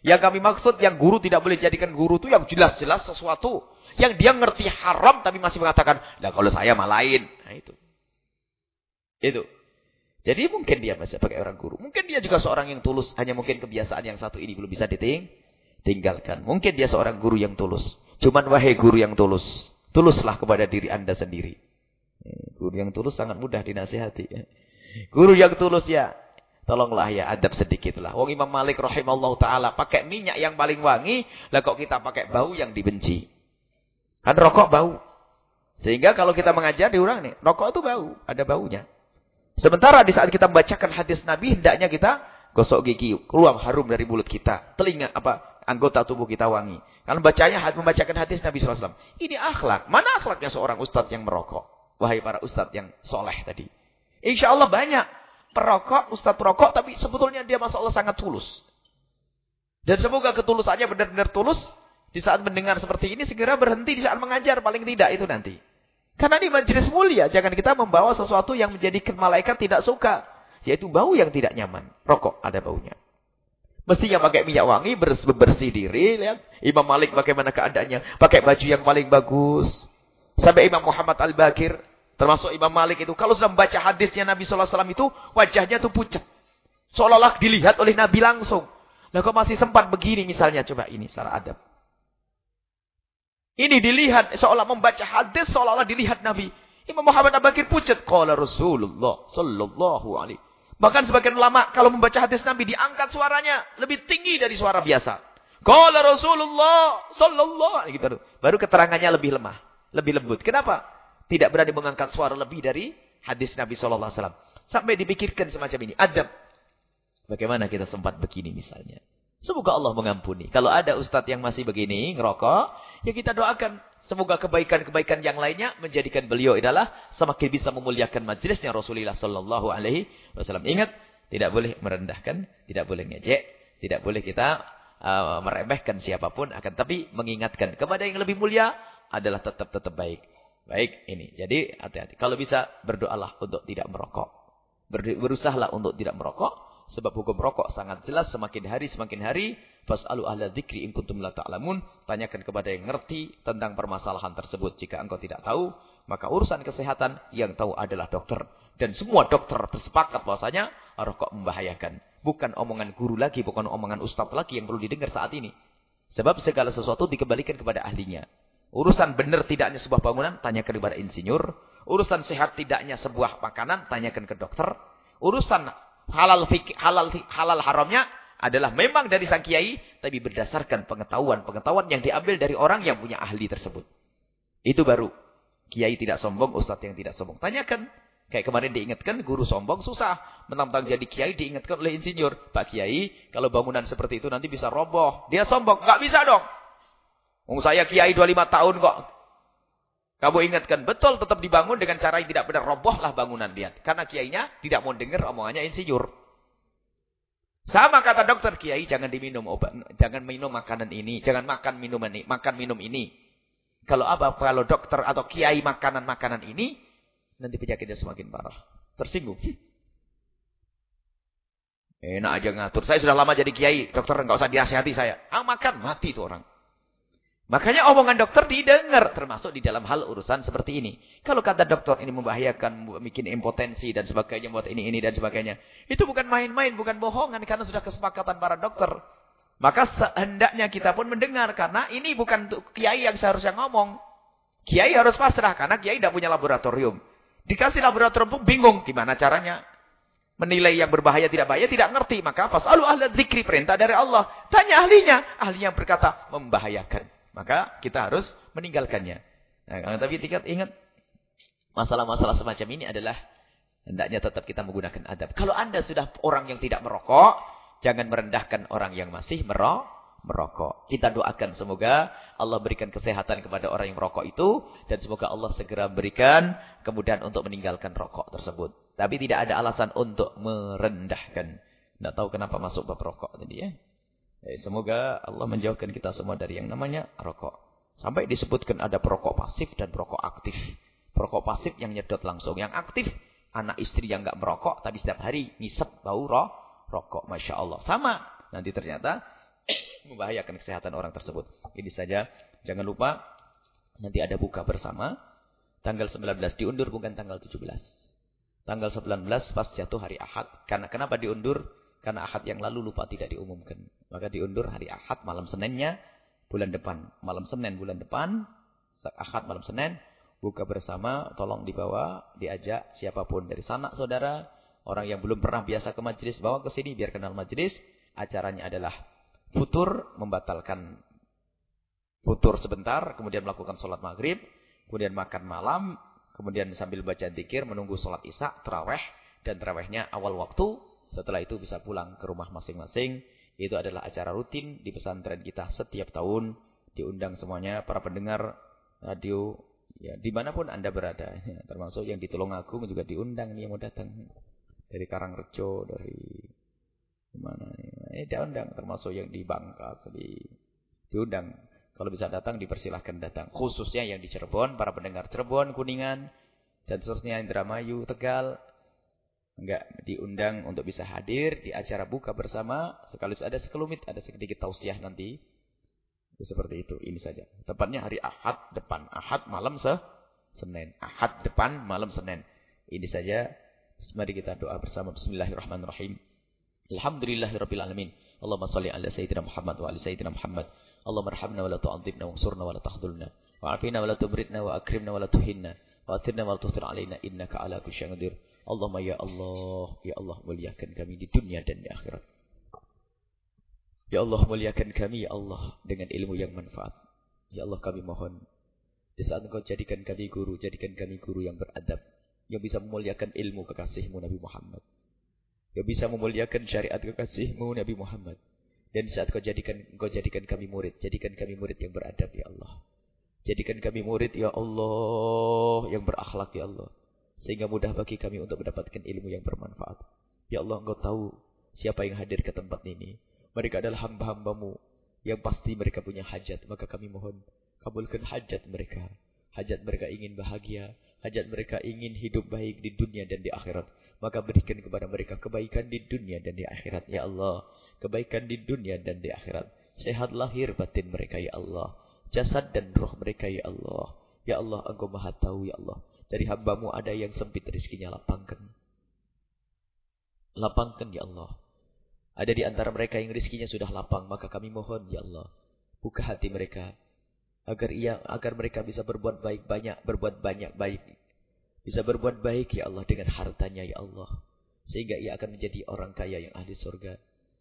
Yang kami maksud yang guru tidak boleh jadikan guru itu yang jelas-jelas sesuatu. Yang dia ngerti haram tapi masih mengatakan, nah kalau saya malain. Nah itu. Itu. Jadi mungkin dia masih sebagai orang guru. Mungkin dia juga seorang yang tulus. Hanya mungkin kebiasaan yang satu ini belum bisa ditinggalkan. Mungkin dia seorang guru yang tulus. Cuman wahai guru yang tulus. Tuluslah kepada diri anda sendiri. Guru yang tulus sangat mudah dinasihati. Guru yang tulus ya, tolonglah ya adab sedikitlah. Wong Imam Malik rahimahullah taala pakai minyak yang paling wangi, lah kok kita pakai bau yang dibenci. Kan rokok bau. Sehingga kalau kita mengajar diurang nih, rokok itu bau, ada baunya. Sementara di saat kita membacakan hadis Nabi, hendaknya kita gosok gigi, keluar harum dari mulut kita, telinga apa anggota tubuh kita wangi. Kalau bacanya membacakan hadis Nabi SAW. Ini akhlak. Mana akhlaknya seorang ustadz yang merokok? Wahai para ustadz yang soleh tadi. Insya Allah banyak perokok, ustadz perokok, tapi sebetulnya dia masya Allah sangat tulus. Dan semoga ketulusannya benar-benar tulus. Di saat mendengar seperti ini, segera berhenti di saat mengajar. Paling tidak itu nanti. Karena ini majelis mulia. Jangan kita membawa sesuatu yang menjadikan malaikat tidak suka. Yaitu bau yang tidak nyaman. Rokok ada baunya. Mestinya pakai minyak wangi, bersih diri. Lihat. Imam Malik bagaimana keadaannya. Pakai baju yang paling bagus. Sampai Imam Muhammad Al-Bakir. Termasuk Imam Malik itu. Kalau sudah membaca hadisnya Nabi SAW itu. Wajahnya itu pucat. Seolah-olah dilihat oleh Nabi langsung. Nah kok masih sempat begini misalnya. Coba ini secara adab. Ini dilihat seolah membaca hadis seolah-olah dilihat Nabi. Imam Muhammad Abu Bakir pucat qala Rasulullah sallallahu alaihi. Bahkan sebagian ulama kalau membaca hadis Nabi diangkat suaranya lebih tinggi dari suara biasa. Qala Rasulullah sallallahu alaihi gitu. Baru keterangannya lebih lemah, lebih lembut. Kenapa? Tidak berani mengangkat suara lebih dari hadis Nabi sallallahu alaihi wasallam. Sampai dipikirkan semacam ini. Adab. Bagaimana kita sempat begini misalnya. Semoga Allah mengampuni. Kalau ada ustadz yang masih begini, ngerokok, ya kita doakan. Semoga kebaikan-kebaikan yang lainnya menjadikan beliau adalah semakin bisa memuliakan majlisnya Rasulullah Sallallahu Alaihi Wasallam. Ingat, tidak boleh merendahkan, tidak boleh ngejek, tidak boleh kita uh, meremehkan siapa pun. Akan tapi mengingatkan kepada yang lebih mulia adalah tetap tetap baik. Baik ini. Jadi hati-hati. Kalau bisa berdoalah untuk tidak merokok. Berusahalah untuk tidak merokok. Sebab hukum rokok sangat jelas semakin hari semakin hari. Fas'alu ahla dzikri in kuntum la ta'lamun. Tanyakan kepada yang ngerti tentang permasalahan tersebut. Jika engkau tidak tahu, maka urusan kesehatan yang tahu adalah dokter. Dan semua dokter bersepakat bahwasanya rokok membahayakan. Bukan omongan guru lagi, bukan omongan ustaz lagi yang perlu didengar saat ini. Sebab segala sesuatu dikembalikan kepada ahlinya. Urusan benar tidaknya sebuah bangunan, tanyakan kepada insinyur. Urusan sehat tidaknya sebuah makanan, tanyakan ke dokter. Urusan halal halal halal haramnya adalah memang dari sang kiai tapi berdasarkan pengetahuan-pengetahuan yang diambil dari orang yang punya ahli tersebut. Itu baru kiai tidak sombong, ustadz yang tidak sombong. Tanyakan. Kayak kemarin diingatkan guru sombong susah menantang jadi kiai diingatkan oleh insinyur, Pak Kiai, kalau bangunan seperti itu nanti bisa roboh. Dia sombong, nggak bisa dong. Saya kiai 25 tahun kok. Kamu ingatkan betul tetap dibangun dengan cara yang tidak benar. Robohlah bangunan lihat. Karena kiainya tidak mau dengar omongannya insinyur. Sama kata dokter kiai, jangan diminum obat, jangan minum makanan ini, jangan makan minuman ini, makan minum ini. Kalau apa? Kalau dokter atau kiai makanan-makanan ini, nanti penyakitnya semakin parah. Tersinggung. Enak aja ngatur. Saya sudah lama jadi kiai, dokter nggak usah dinasihati saya. Ah makan, mati tuh orang. Makanya omongan dokter didengar, termasuk di dalam hal urusan seperti ini. Kalau kata dokter ini membahayakan, bikin impotensi dan sebagainya, buat ini, ini dan sebagainya. Itu bukan main-main, bukan bohongan, karena sudah kesepakatan para dokter. Maka sehendaknya kita pun mendengar, karena ini bukan kiai yang seharusnya ngomong. Kiai harus pasrah, karena kiai tidak punya laboratorium. Dikasih laboratorium pun bingung, gimana caranya. Menilai yang berbahaya tidak bahaya, tidak ngerti. Maka fasalu ahla zikri, perintah dari Allah. Tanya ahlinya, ahli yang berkata membahayakan. Maka kita harus meninggalkannya. Nah, tapi tingkat ingat masalah-masalah semacam ini adalah hendaknya tetap kita menggunakan adab. Kalau Anda sudah orang yang tidak merokok, jangan merendahkan orang yang masih merokok. Kita doakan semoga Allah berikan kesehatan kepada orang yang merokok itu dan semoga Allah segera berikan kemudahan untuk meninggalkan rokok tersebut. Tapi tidak ada alasan untuk merendahkan. Tidak tahu kenapa masuk bab rokok tadi ya. Eh, semoga Allah menjauhkan kita semua dari yang namanya rokok. Sampai disebutkan ada perokok pasif dan perokok aktif. Perokok pasif yang nyedot langsung. Yang aktif, anak istri yang nggak merokok, tapi setiap hari ngisep bau roh, rokok. Masya Allah. Sama. Nanti ternyata membahayakan kesehatan orang tersebut. Ini saja. Jangan lupa, nanti ada buka bersama. Tanggal 19 diundur bukan tanggal 17. Tanggal 19 pas jatuh hari Ahad. Karena kenapa diundur? Karena Ahad yang lalu lupa tidak diumumkan. Maka diundur hari Ahad malam Seninnya bulan depan. Malam Senin bulan depan. Ahad malam Senin. Buka bersama. Tolong dibawa. Diajak siapa pun dari sana saudara. Orang yang belum pernah biasa ke majlis. Bawa ke sini biar kenal majlis. Acaranya adalah futur. Membatalkan futur sebentar. Kemudian melakukan sholat maghrib. Kemudian makan malam. Kemudian sambil baca dikir. Menunggu sholat isya. Terawih. Dan terawihnya awal waktu setelah itu bisa pulang ke rumah masing-masing. Itu adalah acara rutin di pesantren kita setiap tahun. Diundang semuanya para pendengar radio. Ya, di mana pun Anda berada. Ya, termasuk yang di Tulungagung juga diundang nih yang mau datang. Dari Karangrejo, dari mana nih. Eh, diundang. Termasuk yang di Bangka. Di, diundang. Kalau bisa datang, dipersilahkan datang. Khususnya yang di Cirebon, para pendengar Cirebon, Kuningan, dan seterusnya Indramayu, Tegal. Enggak diundang untuk bisa hadir di acara buka bersama. Sekaligus ada sekelumit, ada sedikit tausiah nanti. Ya, seperti itu, ini saja. Tepatnya hari Ahad depan. Ahad malam se Senin. Ahad depan malam Senin. Ini saja. Mari kita doa bersama. Bismillahirrahmanirrahim. Alhamdulillahirrahmanirrahim. Allahumma salli ala Sayyidina Muhammad wa ala Sayyidina Muhammad. Allahumma arhamna wa la tu'adzibna wa ansurna wa la tahdulna. Wa afina wa la tubritna wa akrimna wa la tuhinna. Wa atirna wa la tuhtir alaina innaka ala kulli. Allahumma ya Allah, ya Allah muliakan kami di dunia dan di akhirat. Ya Allah muliakan kami ya Allah dengan ilmu yang manfaat. Ya Allah kami mohon di saat engkau jadikan kami guru, jadikan kami guru yang beradab. Yang bisa memuliakan ilmu kekasihmu Nabi Muhammad. Yang bisa memuliakan syariat kekasihmu Nabi Muhammad. Dan saat kau jadikan kau jadikan kami murid, jadikan kami murid yang beradab ya Allah. Jadikan kami murid ya Allah yang berakhlak ya Allah. Sehingga mudah bagi kami untuk mendapatkan ilmu yang bermanfaat. Ya Allah engkau tahu siapa yang hadir ke tempat ini. Mereka adalah hamba-hambamu yang pasti mereka punya hajat. Maka kami mohon kabulkan hajat mereka. Hajat mereka ingin bahagia. Hajat mereka ingin hidup baik di dunia dan di akhirat. Maka berikan kepada mereka kebaikan di dunia dan di akhirat. Ya Allah kebaikan di dunia dan di akhirat. Sehat lahir batin mereka ya Allah. Jasad dan roh mereka ya Allah. Ya Allah engkau maha tahu ya Allah. Dari hambamu ada yang sempit rizkinya lapangkan. Lapangkan ya Allah. Ada di antara mereka yang rizkinya sudah lapang. Maka kami mohon ya Allah. Buka hati mereka. Agar ia, agar mereka bisa berbuat baik banyak. Berbuat banyak baik. Bisa berbuat baik ya Allah dengan hartanya ya Allah. Sehingga ia akan menjadi orang kaya yang ahli surga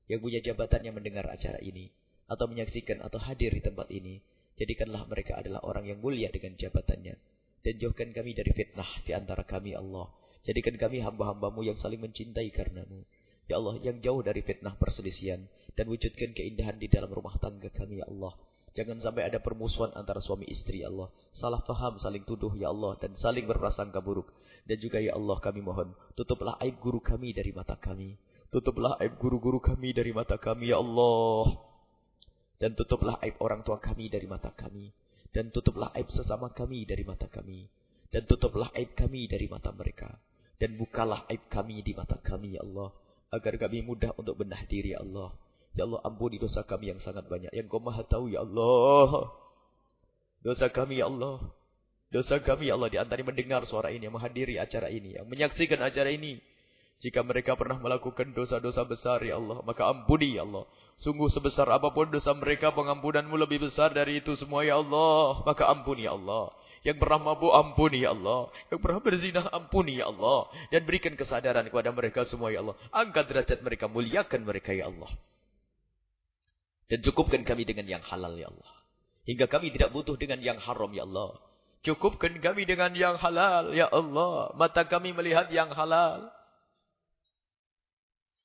yang punya jabatan yang mendengar acara ini atau menyaksikan atau hadir di tempat ini, jadikanlah mereka adalah orang yang mulia dengan jabatannya. Dan jauhkan kami dari fitnah di antara kami Allah. Jadikan kami hamba-hambamu yang saling mencintai karenamu. Ya Allah, yang jauh dari fitnah perselisihan. Dan wujudkan keindahan di dalam rumah tangga kami, ya Allah. Jangan sampai ada permusuhan antara suami istri, ya Allah. Salah faham, saling tuduh, ya Allah. Dan saling berprasangka buruk. Dan juga, ya Allah, kami mohon. Tutuplah aib guru kami dari mata kami. Tutuplah aib guru-guru kami dari mata kami, Ya Allah. Dan tutuplah aib orang tua kami dari mata kami. Dan tutuplah aib sesama kami dari mata kami. Dan tutuplah aib kami dari mata mereka. Dan bukalah aib kami di mata kami, Ya Allah. Agar kami mudah untuk benah diri, Ya Allah. Ya Allah, ampuni dosa kami yang sangat banyak. Yang kau maha tahu, Ya Allah. Dosa kami, Ya Allah. Dosa kami, Ya Allah. Di antara mendengar suara ini, yang menghadiri acara ini. Yang menyaksikan acara ini. Jika mereka pernah melakukan dosa-dosa besar, Ya Allah, maka ampuni, Ya Allah. Sungguh sebesar apa pun dosa mereka, pengampunanmu lebih besar dari itu semua, Ya Allah. Maka ampuni, Ya Allah. Yang pernah mabuk, ampuni, Ya Allah. Yang pernah berzinah, ampuni, Ya Allah. Dan berikan kesadaran kepada mereka semua, Ya Allah. Angkat derajat mereka, muliakan mereka, Ya Allah. Dan cukupkan kami dengan yang halal, Ya Allah. Hingga kami tidak butuh dengan yang haram, Ya Allah. Cukupkan kami dengan yang halal, Ya Allah. Mata kami melihat yang halal.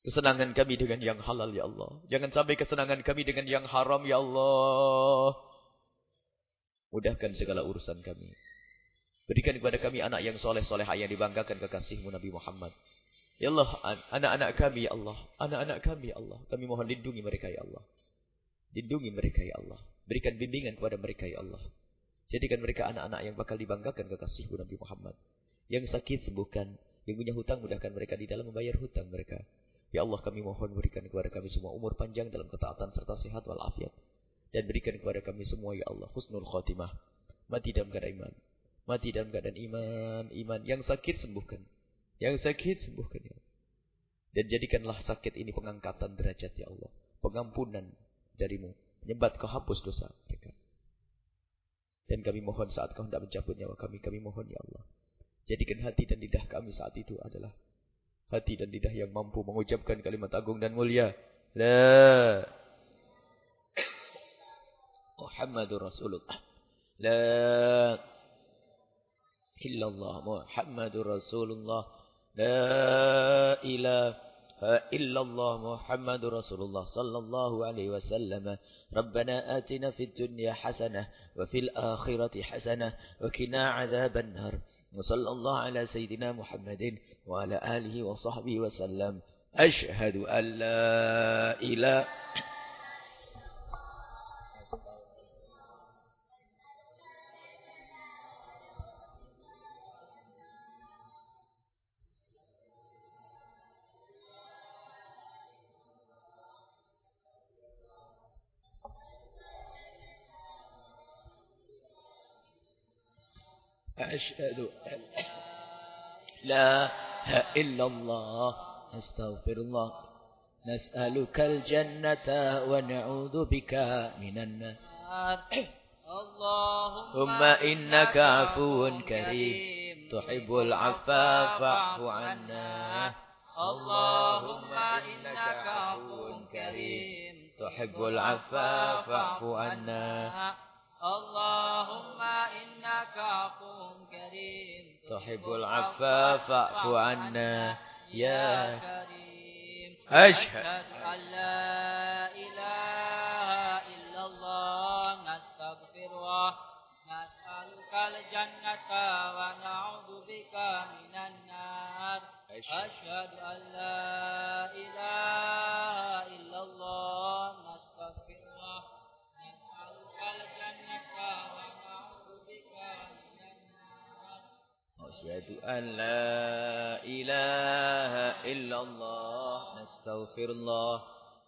Kesenangan kami dengan yang halal ya Allah. Jangan sampai kesenangan kami dengan yang haram ya Allah. Mudahkan segala urusan kami. Berikan kepada kami anak yang soleh-soleh yang dibanggakan kekasihmu Nabi Muhammad. Ya Allah, anak-anak kami ya Allah. Anak-anak kami ya Allah. Kami mohon lindungi mereka ya Allah. Lindungi mereka ya Allah. Berikan bimbingan kepada mereka ya Allah. Jadikan mereka anak-anak yang bakal dibanggakan kekasihmu Nabi Muhammad. Yang sakit sembuhkan. Yang punya hutang mudahkan mereka di dalam membayar hutang mereka. Ya Allah kami mohon berikan kepada kami semua umur panjang dalam ketaatan serta sehat walafiat. Dan berikan kepada kami semua ya Allah husnul khotimah. Mati dalam keadaan iman. Mati dalam keadaan iman. Iman. Yang sakit sembuhkan. Yang sakit sembuhkan ya. Dan jadikanlah sakit ini pengangkatan derajat ya Allah. Pengampunan darimu. Menyebat kau hapus dosa mereka. Dan kami mohon saat kau hendak mencabut nyawa kami. Kami mohon ya Allah. Jadikan hati dan lidah kami saat itu adalah hati dan lidah yang mampu mengucapkan kalimat agung dan mulia. La Muhammadur Rasulullah. La illallah Muhammadur Rasulullah. La ilaha illallah Muhammadur Rasulullah sallallahu alaihi wasallam. Rabbana atina fid dunya hasanah wa fil akhirati hasanah wa qina adzaban nar. وصلى الله على سيدنا محمد وعلى آله وصحبه وسلم. أشهد أن لا إله أشهد أن لا إله إلا الله. أستغفر الله. نسألك الجنة ونعوذ بك من النار. اللهم إنك عفو كريم. تحب العفاف فاعف عنا. اللهم إنك عفو كريم. تحب العفاف فاعف عنا. اللهم إنك عفو كريم تحب العفاف فاعف عنا يا كريم. أشهد. أن لا إله إلا الله نستغفره نسألك الجنة ونعوذ بك من النار. أشهد أن لا إله إلا الله أشهد أن لا إله إلا الله نستغفر الله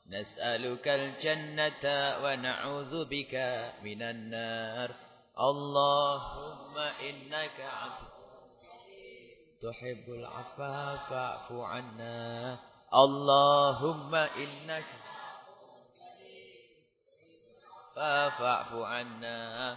نسألك الجنة ونعوذ بك من النار. اللهم إنك عفو تحب العفاف فاعف عنا. اللهم إنك فاعف عنا.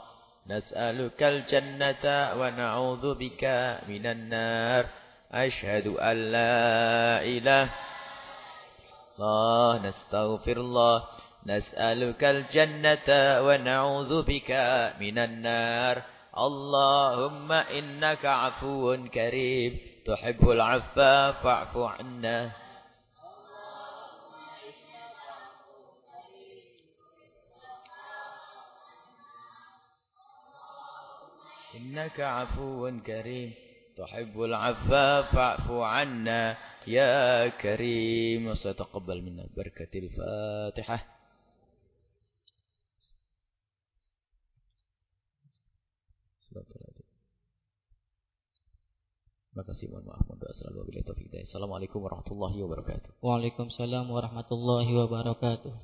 نسألك الجنة ونعوذ بك من النار. أشهد أن لا إله الله. نستغفر الله. نسألك الجنة ونعوذ بك من النار. اللهم إنك عفو كريم. تحب العفا فاعف عنا. إنك عفو كريم تحب العفا فاعف عنا يا كريم وستقبل منا بركة الفاتحة Terima kasih, mohon maaf, mohon doa selalu. Assalamualaikum warahmatullahi wabarakatuh. Waalaikumsalam warahmatullahi wabarakatuh.